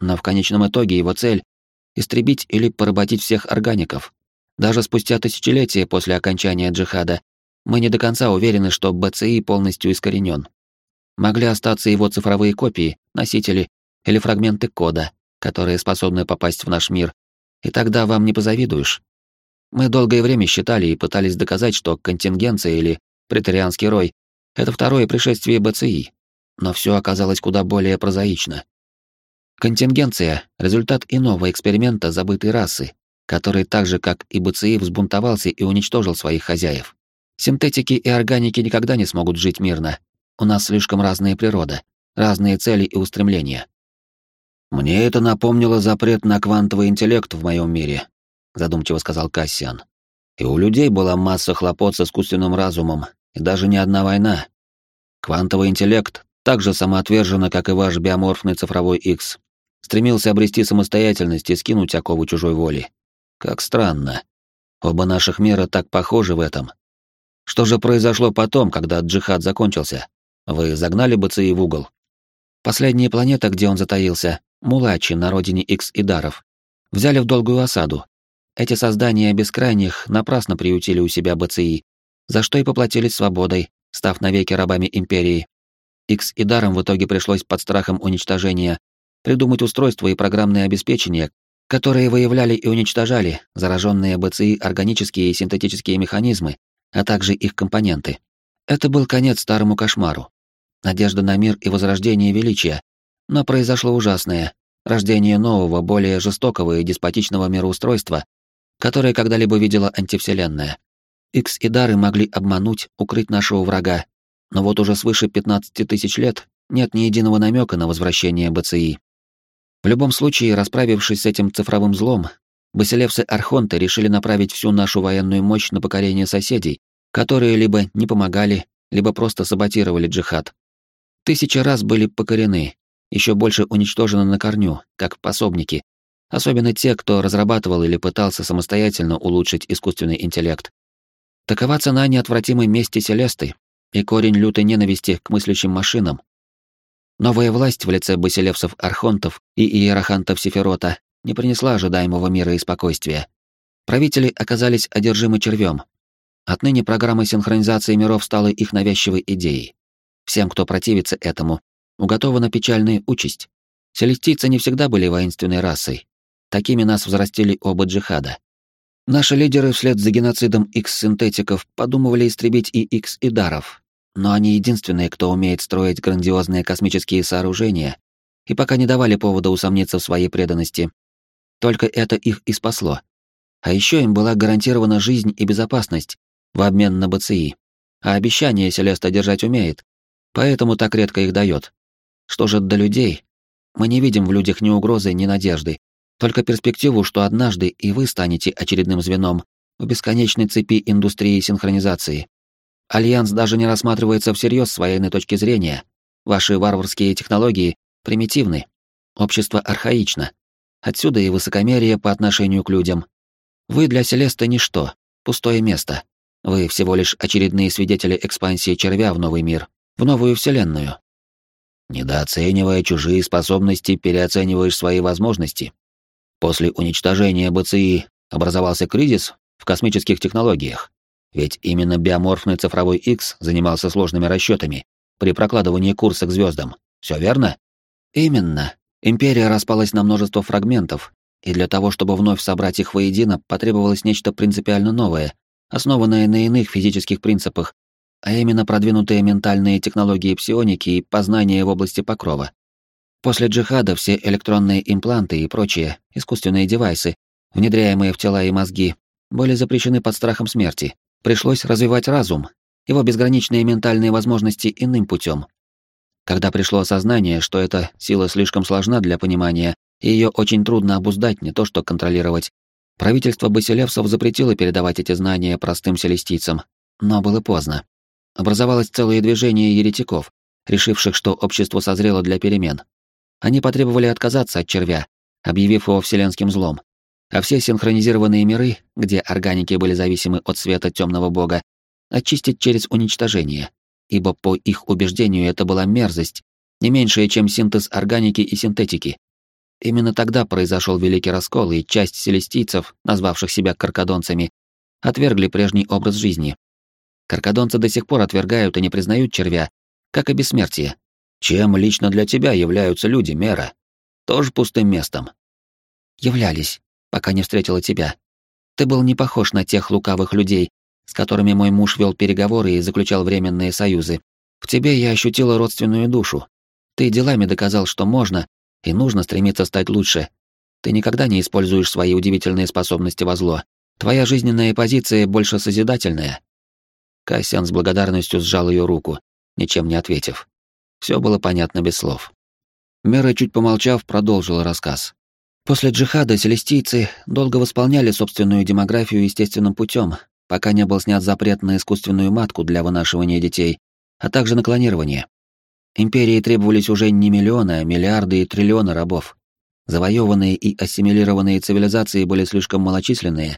Но в конечном итоге его цель — истребить или поработить всех органиков. Даже спустя тысячелетия после окончания джихада мы не до конца уверены, что БЦИ полностью искоренен. Могли остаться его цифровые копии, носители или фрагменты кода, которые способны попасть в наш мир, и тогда вам не позавидуешь. Мы долгое время считали и пытались доказать, что контингенция или претарианский рой это второе пришествие БЦИ, но все оказалось куда более прозаично. Контингенция — результат иного эксперимента забытой расы, который так же, как и БЦИ, взбунтовался и уничтожил своих хозяев. Синтетики и органики никогда не смогут жить мирно. У нас слишком разная природа, разные цели и устремления.
«Мне это напомнило запрет на квантовый интеллект в моем мире», — задумчиво сказал Кассиан. «И у людей была масса хлопот с искусственным разумом, и даже не одна война. Квантовый интеллект, так же самоотверженно, как и ваш биоморфный цифровой X, стремился обрести самостоятельность и скинуть оковы чужой воли. Как странно. Оба наших мира так похожи в этом. Что же произошло потом, когда джихад закончился? Вы загнали БЦИ в угол?
Последняя планета, где он затаился, Мулачи на родине Икс-Идаров, взяли в долгую осаду. Эти создания бескрайних напрасно приютили у себя БЦИ, за что и поплатились свободой, став навеки рабами империи. Икс и Даром в итоге пришлось под страхом уничтожения придумать устройство и программное обеспечение, которые выявляли и уничтожали зараженные БЦИ органические и синтетические механизмы, а также их компоненты. Это был конец старому кошмару. Надежда на мир и возрождение величия. Но произошло ужасное — рождение нового, более жестокого и деспотичного мироустройства, которое когда-либо видела антивселенная. Икс и Дары могли обмануть, укрыть нашего врага, но вот уже свыше 15 тысяч лет нет ни единого намека на возвращение БЦИ. В любом случае, расправившись с этим цифровым злом, Басилевсы-Архонты решили направить всю нашу военную мощь на покорение соседей, которые либо не помогали, либо просто саботировали джихад. Тысячи раз были покорены, еще больше уничтожены на корню, как пособники, особенно те, кто разрабатывал или пытался самостоятельно улучшить искусственный интеллект. Такова цена неотвратимой мести Селесты и корень лютой ненависти к мыслящим машинам. Новая власть в лице басилевсов-архонтов и иерахантов Сефирота не принесла ожидаемого мира и спокойствия. Правители оказались одержимы червем. Отныне программа синхронизации миров стала их навязчивой идеей. Всем, кто противится этому, уготована печальная участь. Селестийцы не всегда были воинственной расой. Такими нас взрастили оба джихада. Наши лидеры вслед за геноцидом X-синтетиков подумывали истребить и X-идаров, но они единственные, кто умеет строить грандиозные космические сооружения, и пока не давали повода усомниться в своей преданности. Только это их и спасло. А еще им была гарантирована жизнь и безопасность в обмен на БЦИ. А обещание Селеста держать умеет, поэтому так редко их дает. Что же до людей? Мы не видим в людях ни угрозы, ни надежды, только перспективу, что однажды и вы станете очередным звеном в бесконечной цепи индустрии синхронизации. Альянс даже не рассматривается всерьез с военной точки зрения. Ваши варварские технологии примитивны. Общество архаично. Отсюда и высокомерие по отношению к людям. Вы для Селеста ничто, пустое место. Вы всего лишь очередные свидетели экспансии червя в новый мир, в новую вселенную.
Недооценивая чужие способности, переоцениваешь свои возможности. После уничтожения БЦИ
образовался кризис в космических технологиях. Ведь именно биоморфный цифровой X занимался сложными расчетами при прокладывании курса к звездам. Все верно? Именно. Империя распалась на множество фрагментов, и для того, чтобы вновь собрать их воедино, потребовалось нечто принципиально новое, основанное на иных физических принципах, а именно продвинутые ментальные технологии псионики и познания в области покрова. После джихада все электронные импланты и прочие искусственные девайсы, внедряемые в тела и мозги, были запрещены под страхом смерти. Пришлось развивать разум, его безграничные ментальные возможности иным путем. Когда пришло осознание, что эта сила слишком сложна для понимания, и ее очень трудно обуздать, не то что контролировать, правительство Басилевсов запретило передавать эти знания простым селестийцам, но было поздно. Образовалось целое движение еретиков, решивших, что общество созрело для перемен. Они потребовали отказаться от червя, объявив его вселенским злом, а все синхронизированные миры, где органики были зависимы от света темного бога, очистить через уничтожение, ибо по их убеждению это была мерзость, не меньшая, чем синтез органики и синтетики. Именно тогда произошел великий раскол, и часть селестийцев, назвавших себя каркадонцами, отвергли прежний образ жизни. Каркадонцы до сих пор отвергают и не признают червя, как и бессмертие. Чем лично для тебя являются люди, Мера? Тоже пустым местом. Являлись, пока не встретила тебя. Ты был не похож на тех лукавых людей, с которыми мой муж вел переговоры и заключал временные союзы. В тебе я ощутила родственную душу. Ты делами доказал, что можно и нужно стремиться стать лучше. Ты никогда не используешь свои удивительные способности во зло. Твоя жизненная позиция больше созидательная. Кассиан с благодарностью сжал ее руку, ничем не ответив. Все было понятно без слов. Мера, чуть помолчав, продолжила рассказ. После джихада селестийцы долго восполняли собственную демографию естественным путем, пока не был снят запрет на искусственную матку для вынашивания детей, а также на клонирование. Империи требовались уже не миллионы, а миллиарды и триллионы рабов. Завоеванные и ассимилированные цивилизации были слишком малочисленные,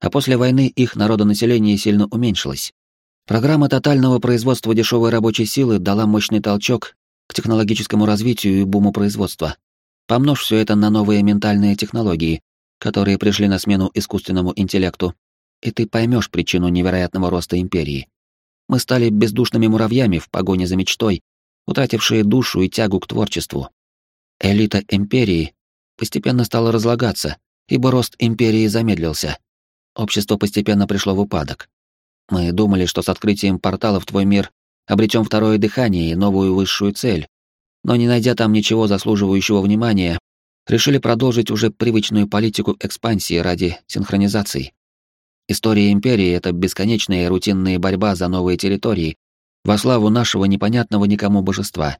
а после войны их народонаселение сильно уменьшилось. Программа тотального производства дешевой рабочей силы дала мощный толчок к технологическому развитию и буму производства. Помножь все это на новые ментальные технологии, которые пришли на смену искусственному интеллекту, и ты поймешь причину невероятного роста империи. Мы стали бездушными муравьями в погоне за мечтой, утратившие душу и тягу к творчеству. Элита империи постепенно стала разлагаться, ибо рост империи замедлился. Общество постепенно пришло в упадок. Мы думали, что с открытием портала в твой мир обретем второе дыхание и новую высшую цель, но не найдя там ничего заслуживающего внимания, решили продолжить уже привычную политику экспансии ради синхронизации. История империи — это бесконечная рутинная борьба за новые территории во славу нашего непонятного никому божества.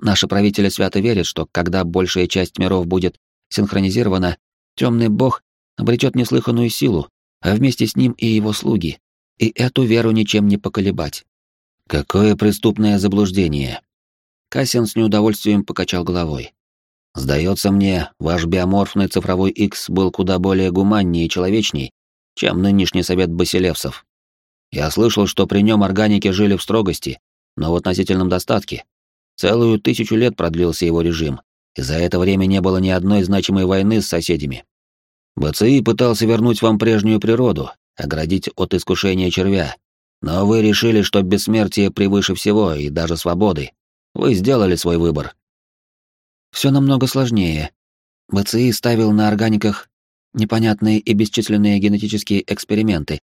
Наши правители свято верят, что когда большая часть миров будет синхронизирована, темный бог обретет неслыханную силу, а вместе с ним и его слуги, и эту веру ничем не поколебать. Какое преступное заблуждение. Кассиан с неудовольствием покачал головой. «Сдается мне, ваш биоморфный цифровой X был куда более гуманнее и человечней, чем нынешний совет басилевсов. Я слышал, что при нем органики жили в строгости, но в относительном достатке. Целую тысячу лет продлился его режим, и за это время не было ни одной значимой войны с соседями. БЦИ пытался вернуть вам прежнюю природу, оградить от искушения червя, но вы решили, что бессмертие превыше всего и даже свободы, вы сделали свой выбор. Все намного сложнее. БЦИ ставил на органиках непонятные и бесчисленные генетические эксперименты,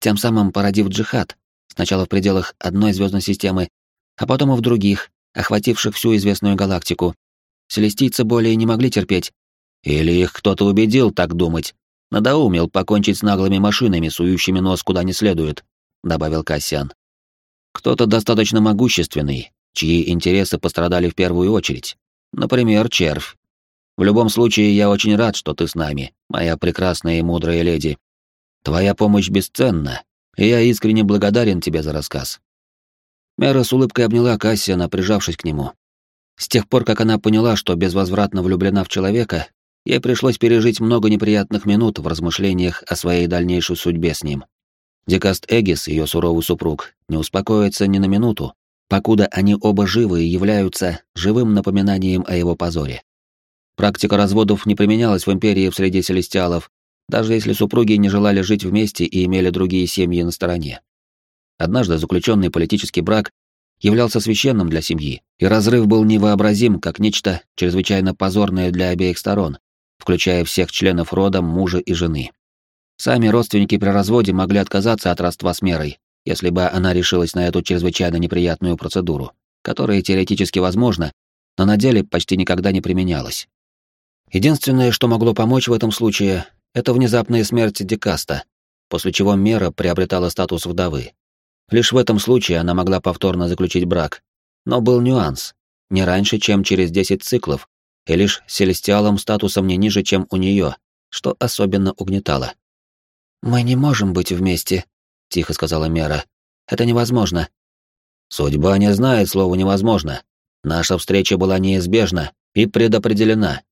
тем самым породив джихад, сначала в пределах одной звездной системы, а потом и в других, охвативших всю известную галактику. Селестийцы более не могли терпеть. Или их кто-то убедил так думать. Надоумил покончить с наглыми машинами, сующими нос куда не следует, добавил Кассиан. Кто-то достаточно могущественный, чьи интересы пострадали в первую очередь. Например, червь. В любом случае, я очень рад, что ты с нами, моя прекрасная и мудрая леди. Твоя помощь бесценна, и я искренне благодарен тебе за рассказ». Мэра с улыбкой обняла Кассиана, прижавшись к нему. С тех пор, как она поняла, что безвозвратно влюблена в человека, ей пришлось пережить много неприятных минут в размышлениях о своей дальнейшей судьбе с ним. Декаст Эгис, ее суровый супруг, не успокоится ни на минуту, покуда они оба живы и являются живым напоминанием о его позоре. Практика разводов не применялась в Империи в среде селестиалов, даже если супруги не желали жить вместе и имели другие семьи на стороне. Однажды заключенный политический брак являлся священным для семьи, и разрыв был невообразим как нечто чрезвычайно позорное для обеих сторон, включая всех членов рода, мужа и жены. Сами родственники при разводе могли отказаться от родства с Мерой, если бы она решилась на эту чрезвычайно неприятную процедуру, которая теоретически возможна, но на деле почти никогда не применялась. Единственное, что могло помочь в этом случае, это внезапная смерть Декаста, после чего Мера приобретала статус вдовы. Лишь в этом случае она могла повторно заключить брак. Но был нюанс. Не раньше, чем через 10 циклов, и лишь Селестиалом статусом не ниже, чем у нее, что особенно угнетало. «Мы не можем быть вместе», — тихо сказала Мера. «Это невозможно». «Судьба не знает слова «невозможно». Наша встреча была неизбежна и предопределена».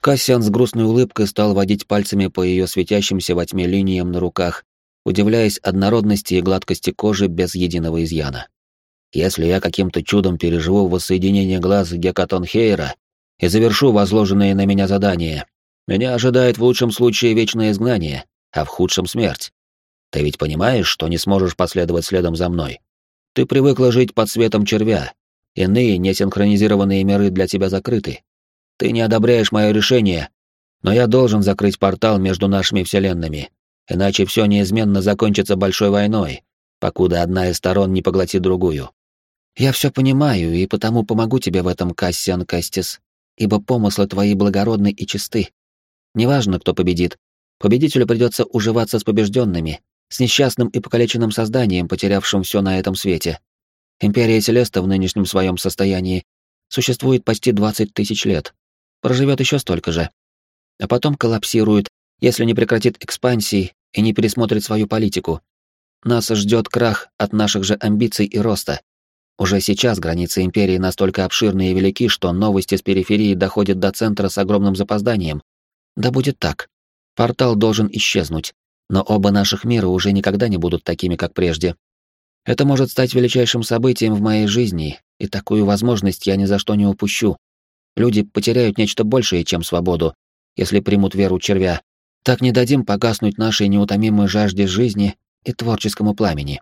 Кассиан с грустной улыбкой стал водить пальцами по ее светящимся во тьме линиям на руках, удивляясь однородности и гладкости кожи без единого изъяна. Если я каким-то чудом переживу воссоединение глаз Гекатон Хейра и завершу возложенные на меня задания, меня ожидает в лучшем случае вечное изгнание, а в худшем — смерть. Ты ведь понимаешь, что не сможешь последовать следом за мной? Ты привыкла жить под светом червя. Иные несинхронизированные миры для тебя закрыты. Ты не одобряешь мое решение, но я должен закрыть портал между нашими вселенными, иначе все неизменно закончится большой войной, покуда одна из сторон не поглотит другую. Я все понимаю и потому помогу тебе в этом, Кассиан Кастис, ибо помыслы твои благородны и чисты. Неважно, кто победит, победителю придется уживаться с побежденными, с несчастным и покалеченным созданием, потерявшим все на этом свете. Империя Селеста в нынешнем своем состоянии существует почти 20 тысяч лет, проживет еще столько же. А потом коллапсирует если не прекратит экспансии и не пересмотрит свою политику. Нас ждет крах от наших же амбиций и роста. Уже сейчас границы империи настолько обширны и велики, что новости с периферии доходят до центра с огромным запозданием. Да будет так. Портал должен исчезнуть, но оба наших мира уже никогда не будут такими, как прежде. Это может стать величайшим событием в моей жизни, и такую возможность я ни за что не упущу. Люди потеряют нечто большее, чем свободу, если примут веру червя, так не дадим погаснуть нашей неутомимой жажде жизни и творческому пламени.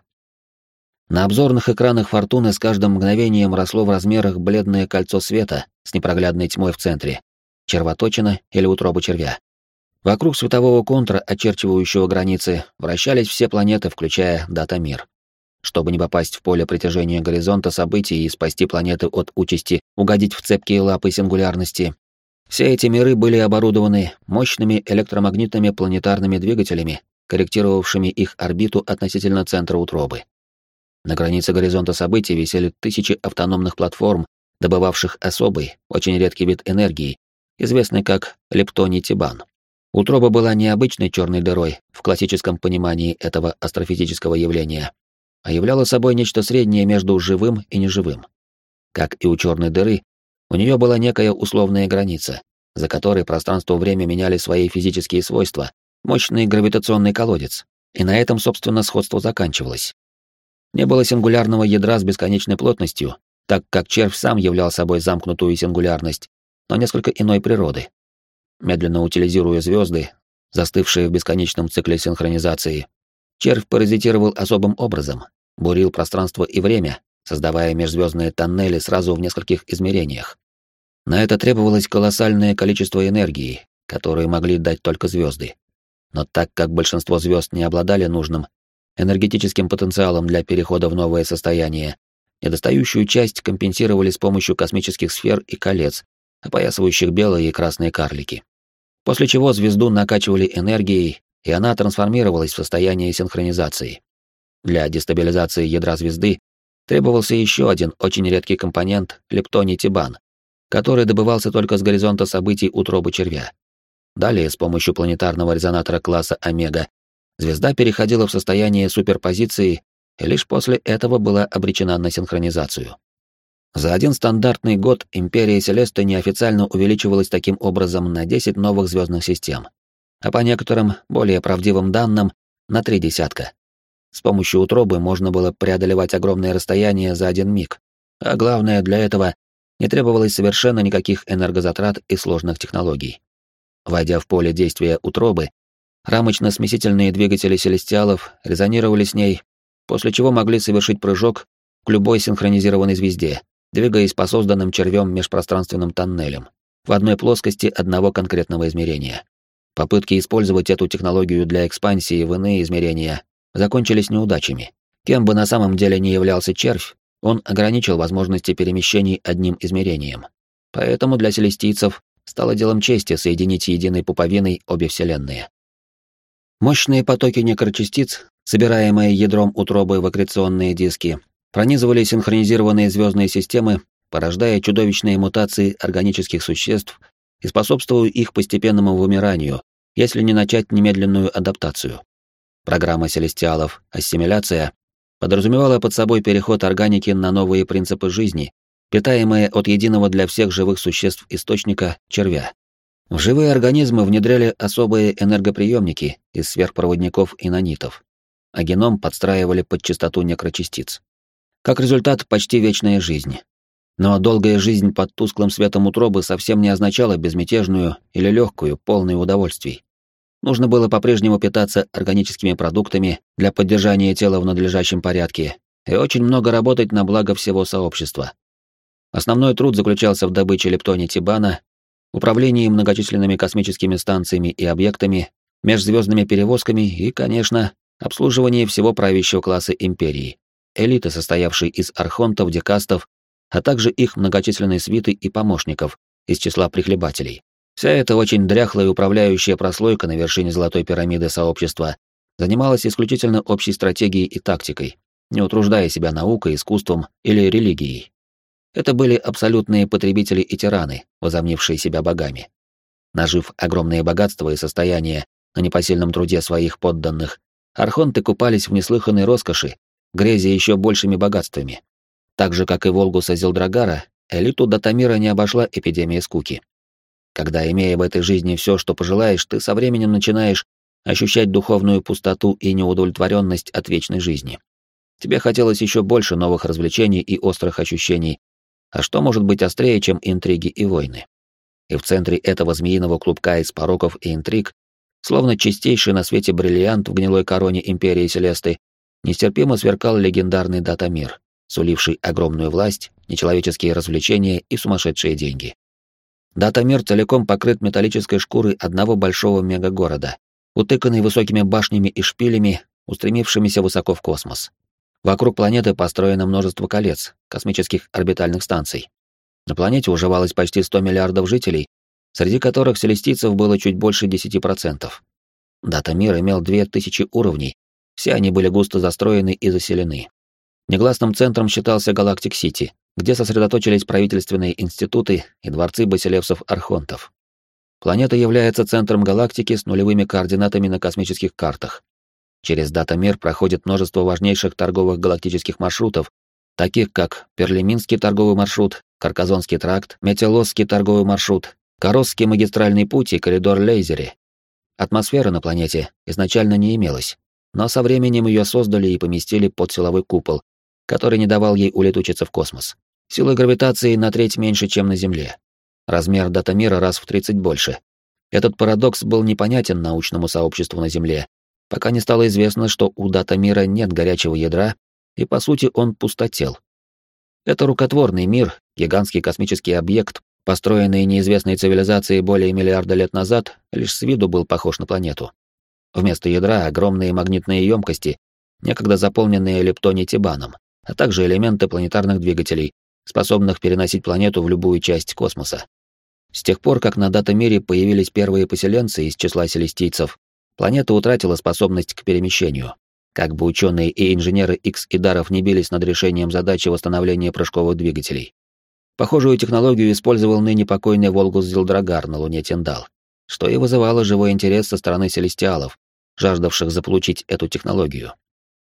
На обзорных экранах Фортуны с каждым мгновением росло в размерах бледное кольцо света с непроглядной тьмой в центре, червоточина или утроба червя. Вокруг светового контура, очерчивающего границы, вращались все планеты, включая Дата-мир. Чтобы не попасть в поле притяжения горизонта событий и спасти планеты от участи угодить в цепкие лапы сингулярности, все эти миры были оборудованы мощными электромагнитными планетарными двигателями, корректировавшими их орбиту относительно центра утробы. На границе горизонта событий висели тысячи автономных платформ, добывавших особый, очень редкий вид энергии, известный как лептоний тибан. Утроба была необычной черной дырой в классическом понимании этого астрофизического явления, а являла собой нечто среднее между живым и неживым. Как и у черной дыры, у нее была некая условная граница, за которой пространство-время меняли свои физические свойства, мощный гравитационный колодец, и на этом, собственно, сходство заканчивалось. Не было сингулярного ядра с бесконечной плотностью, так как червь сам являл собой замкнутую сингулярность, но несколько иной природы. Медленно утилизируя звезды, застывшие в бесконечном цикле синхронизации, червь паразитировал особым образом, бурил пространство и время, создавая межзвездные тоннели сразу в нескольких измерениях. На это требовалось колоссальное количество энергии, которую могли дать только звезды. Но так как большинство звезд не обладали нужным энергетическим потенциалом для перехода в новое состояние, недостающую часть компенсировали с помощью космических сфер и колец, опоясывающих белые и красные карлики. После чего звезду накачивали энергией, и она трансформировалась в состояние синхронизации. Для дестабилизации ядра звезды требовался еще один очень редкий компонент — лептоний-тибан, который добывался только с горизонта событий утробы червя. Далее, с помощью планетарного резонатора класса Омега, звезда переходила в состояние суперпозиции и лишь после этого была обречена на синхронизацию. За один стандартный год Империя Селеста неофициально увеличивалась таким образом на 10 новых звездных систем, а по некоторым, более правдивым данным, на три десятка. С помощью утробы можно было преодолевать огромные расстояния за один миг, а главное, для этого не требовалось совершенно никаких энергозатрат и сложных технологий. Войдя в поле действия утробы, Рамочно-смесительные двигатели селестиалов резонировали с ней, после чего могли совершить прыжок к любой синхронизированной звезде, двигаясь по созданным червем межпространственным тоннелям в одной плоскости одного конкретного измерения. Попытки использовать эту технологию для экспансии в иные измерения закончились неудачами. Кем бы на самом деле не являлся червь, он ограничил возможности перемещений одним измерением. Поэтому для селестийцев стало делом чести соединить единой пуповиной обе вселенные. Мощные потоки некрочастиц, собираемые ядром утробы в аккреционные диски, пронизывали синхронизированные звездные системы, порождая чудовищные мутации органических существ и способствуя их постепенному вымиранию, если не начать немедленную адаптацию. Программа селестиалов «Ассимиляция» подразумевала под собой переход органики на новые принципы жизни, питаемые от единого для всех живых существ источника — червя. В живые организмы внедряли особые энергоприемники из сверхпроводников и нанитов, а геном подстраивали под частоту некрочастиц. Как результат, почти вечная жизнь. Но долгая жизнь под тусклым светом утробы совсем не означала безмятежную или легкую, полную удовольствий. Нужно было по-прежнему питаться органическими продуктами для поддержания тела в надлежащем порядке и очень много работать на благо всего сообщества. Основной труд заключался в добыче лептони-тибана управлении многочисленными космическими станциями и объектами, межзвездными перевозками и, конечно, обслуживании всего правящего класса империи, элиты, состоявшей из архонтов, декастов, а также их многочисленной свиты и помощников из числа прихлебателей. Вся эта очень дряхлая управляющая прослойка на вершине золотой пирамиды сообщества занималась исключительно общей стратегией и тактикой, не утруждая себя наукой, искусством или религией. Это были абсолютные потребители и тираны, возомнившие себя богами. Нажив огромные богатства и состояния на непосильном труде своих подданных, архонты купались в неслыханной роскоши, грезя еще большими богатствами. Так же, как и Волгуса Зелдрагара, элиту Датамира не обошла эпидемия скуки. Когда, имея в этой жизни все, что пожелаешь, ты со временем начинаешь ощущать духовную пустоту и неудовлетворенность от вечной жизни. Тебе хотелось еще больше новых развлечений и острых ощущений, а что может быть острее, чем интриги и войны? И в центре этого змеиного клубка из пороков и интриг, словно чистейший на свете бриллиант в гнилой короне Империи Селесты, нестерпимо сверкал легендарный датамир, суливший огромную власть, нечеловеческие развлечения и сумасшедшие деньги. Датамир целиком покрыт металлической шкурой одного большого мегагорода, утыканный высокими башнями и шпилями, устремившимися высоко в космос. Вокруг планеты построено множество колец, космических орбитальных станций. На планете уживалось почти 100 миллиардов жителей, среди которых селестийцев было чуть больше 10%. Дата мира имел 2000 уровней, все они были густо застроены и заселены. Негласным центром считался Галактик-Сити, где сосредоточились правительственные институты и дворцы басилевсов-архонтов. Планета является центром галактики с нулевыми координатами на космических картах. Через датамир проходит множество важнейших торговых галактических маршрутов, таких как Перлеминский торговый маршрут, Карказонский тракт, Метелосский торговый маршрут, Коросский магистральный путь и коридор Лейзери. Атмосферы на планете изначально не имелось, но со временем ее создали и поместили под силовой купол, который не давал ей улетучиться в космос. Сила гравитации на треть меньше, чем на Земле. Размер датамира раз в 30 больше. Этот парадокс был непонятен научному сообществу на Земле, пока не стало известно, что у дата мира нет горячего ядра, и по сути он пустотел. Это рукотворный мир, гигантский космический объект, построенный неизвестной цивилизацией более миллиарда лет назад, лишь с виду был похож на планету. Вместо ядра огромные магнитные емкости, некогда заполненные лептони-тибаном, а также элементы планетарных двигателей, способных переносить планету в любую часть космоса. С тех пор, как на дата-мире появились первые поселенцы из числа селестийцев, Планета утратила способность к перемещению. Как бы ученые и инженеры X и Даров не бились над решением задачи восстановления прыжковых двигателей. Похожую технологию использовал ныне покойный Волгус Зилдрагар на Луне Тендал, что и вызывало живой интерес со стороны селестиалов, жаждавших заполучить эту технологию.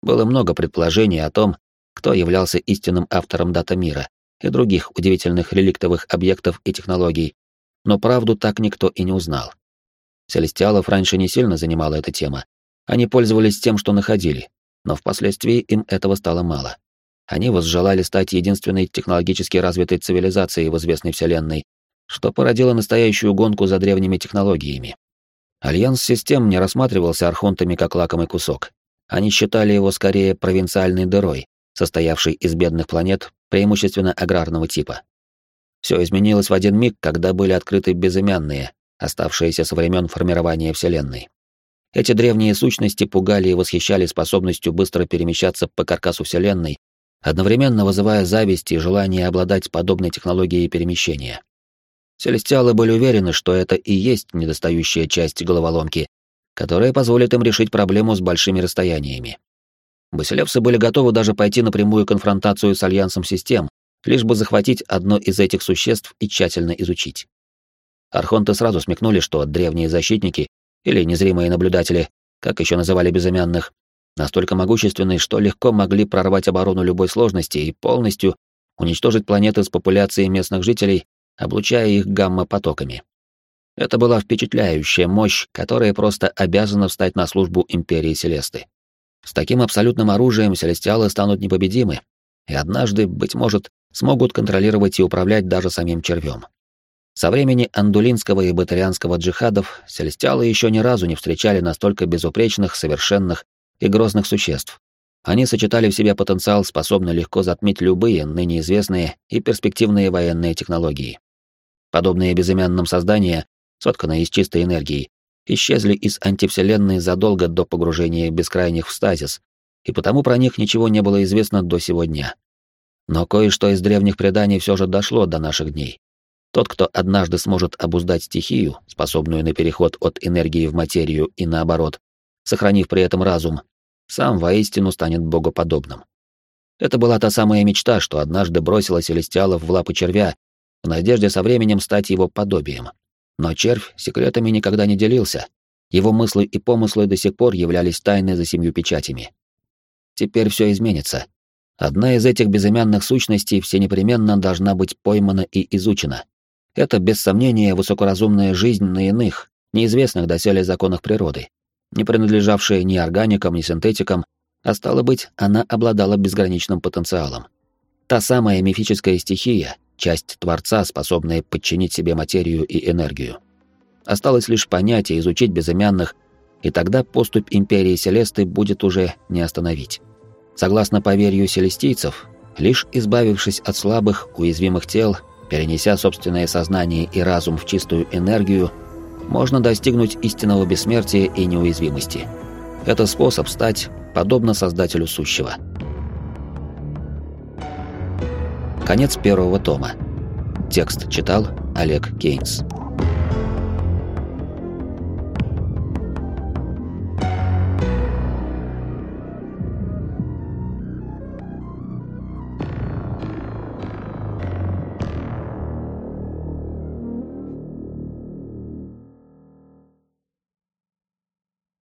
Было много предположений о том, кто являлся истинным автором дата мира и других удивительных реликтовых объектов и технологий, но правду так никто и не узнал. Селестиалов раньше не сильно занимала эта тема. Они пользовались тем, что находили, но впоследствии им этого стало мало. Они возжелали стать единственной технологически развитой цивилизацией в известной Вселенной, что породило настоящую гонку за древними технологиями. Альянс систем не рассматривался архонтами как лакомый кусок. Они считали его скорее провинциальной дырой, состоявшей из бедных планет, преимущественно аграрного типа. Все изменилось в один миг, когда были открыты безымянные, оставшиеся со времен формирования Вселенной. Эти древние сущности пугали и восхищали способностью быстро перемещаться по каркасу Вселенной, одновременно вызывая зависть и желание обладать подобной технологией перемещения. Селестиалы были уверены, что это и есть недостающая часть головоломки, которая позволит им решить проблему с большими расстояниями. Басилевсы были готовы даже пойти на прямую конфронтацию с Альянсом систем, лишь бы захватить одно из этих существ и тщательно изучить. Архонты сразу смекнули, что древние защитники, или незримые наблюдатели, как еще называли безымянных, настолько могущественны, что легко могли прорвать оборону любой сложности и полностью уничтожить планеты с популяцией местных жителей, облучая их гамма-потоками. Это была впечатляющая мощь, которая просто обязана встать на службу Империи Селесты. С таким абсолютным оружием селестиалы станут непобедимы, и однажды, быть может, смогут контролировать и управлять даже самим червем. Со времени андулинского и батарианского джихадов селестиалы еще ни разу не встречали настолько безупречных, совершенных и грозных существ. Они сочетали в себе потенциал, способный легко затмить любые ныне известные и перспективные военные технологии. Подобные безымянным создания, сотканные из чистой энергии, исчезли из антивселенной задолго до погружения бескрайних в стазис, и потому про них ничего не было известно до сего дня. Но кое-что из древних преданий все же дошло до наших дней. Тот, кто однажды сможет обуздать стихию, способную на переход от энергии в материю и наоборот, сохранив при этом разум, сам воистину станет богоподобным. Это была та самая мечта, что однажды бросила Селестиалов в лапы червя, в надежде со временем стать его подобием. Но червь секретами никогда не делился. Его мысли и помыслы до сих пор являлись тайной за семью печатями. Теперь все изменится. Одна из этих безымянных сущностей всенепременно должна быть поймана и изучена. Это, без сомнения, высокоразумная жизнь на иных, неизвестных доселе законах природы, не принадлежавшая ни органикам, ни синтетикам, а стало быть, она обладала безграничным потенциалом. Та самая мифическая стихия, часть Творца, способная подчинить себе материю и энергию. Осталось лишь понять и изучить безымянных, и тогда поступь Империи Селесты будет уже не остановить. Согласно поверью селестийцев, лишь избавившись от слабых, уязвимых тел, перенеся собственное сознание и разум в чистую энергию, можно достигнуть истинного бессмертия и неуязвимости. Это способ стать подобно Создателю Сущего. Конец первого тома. Текст читал Олег Кейнс.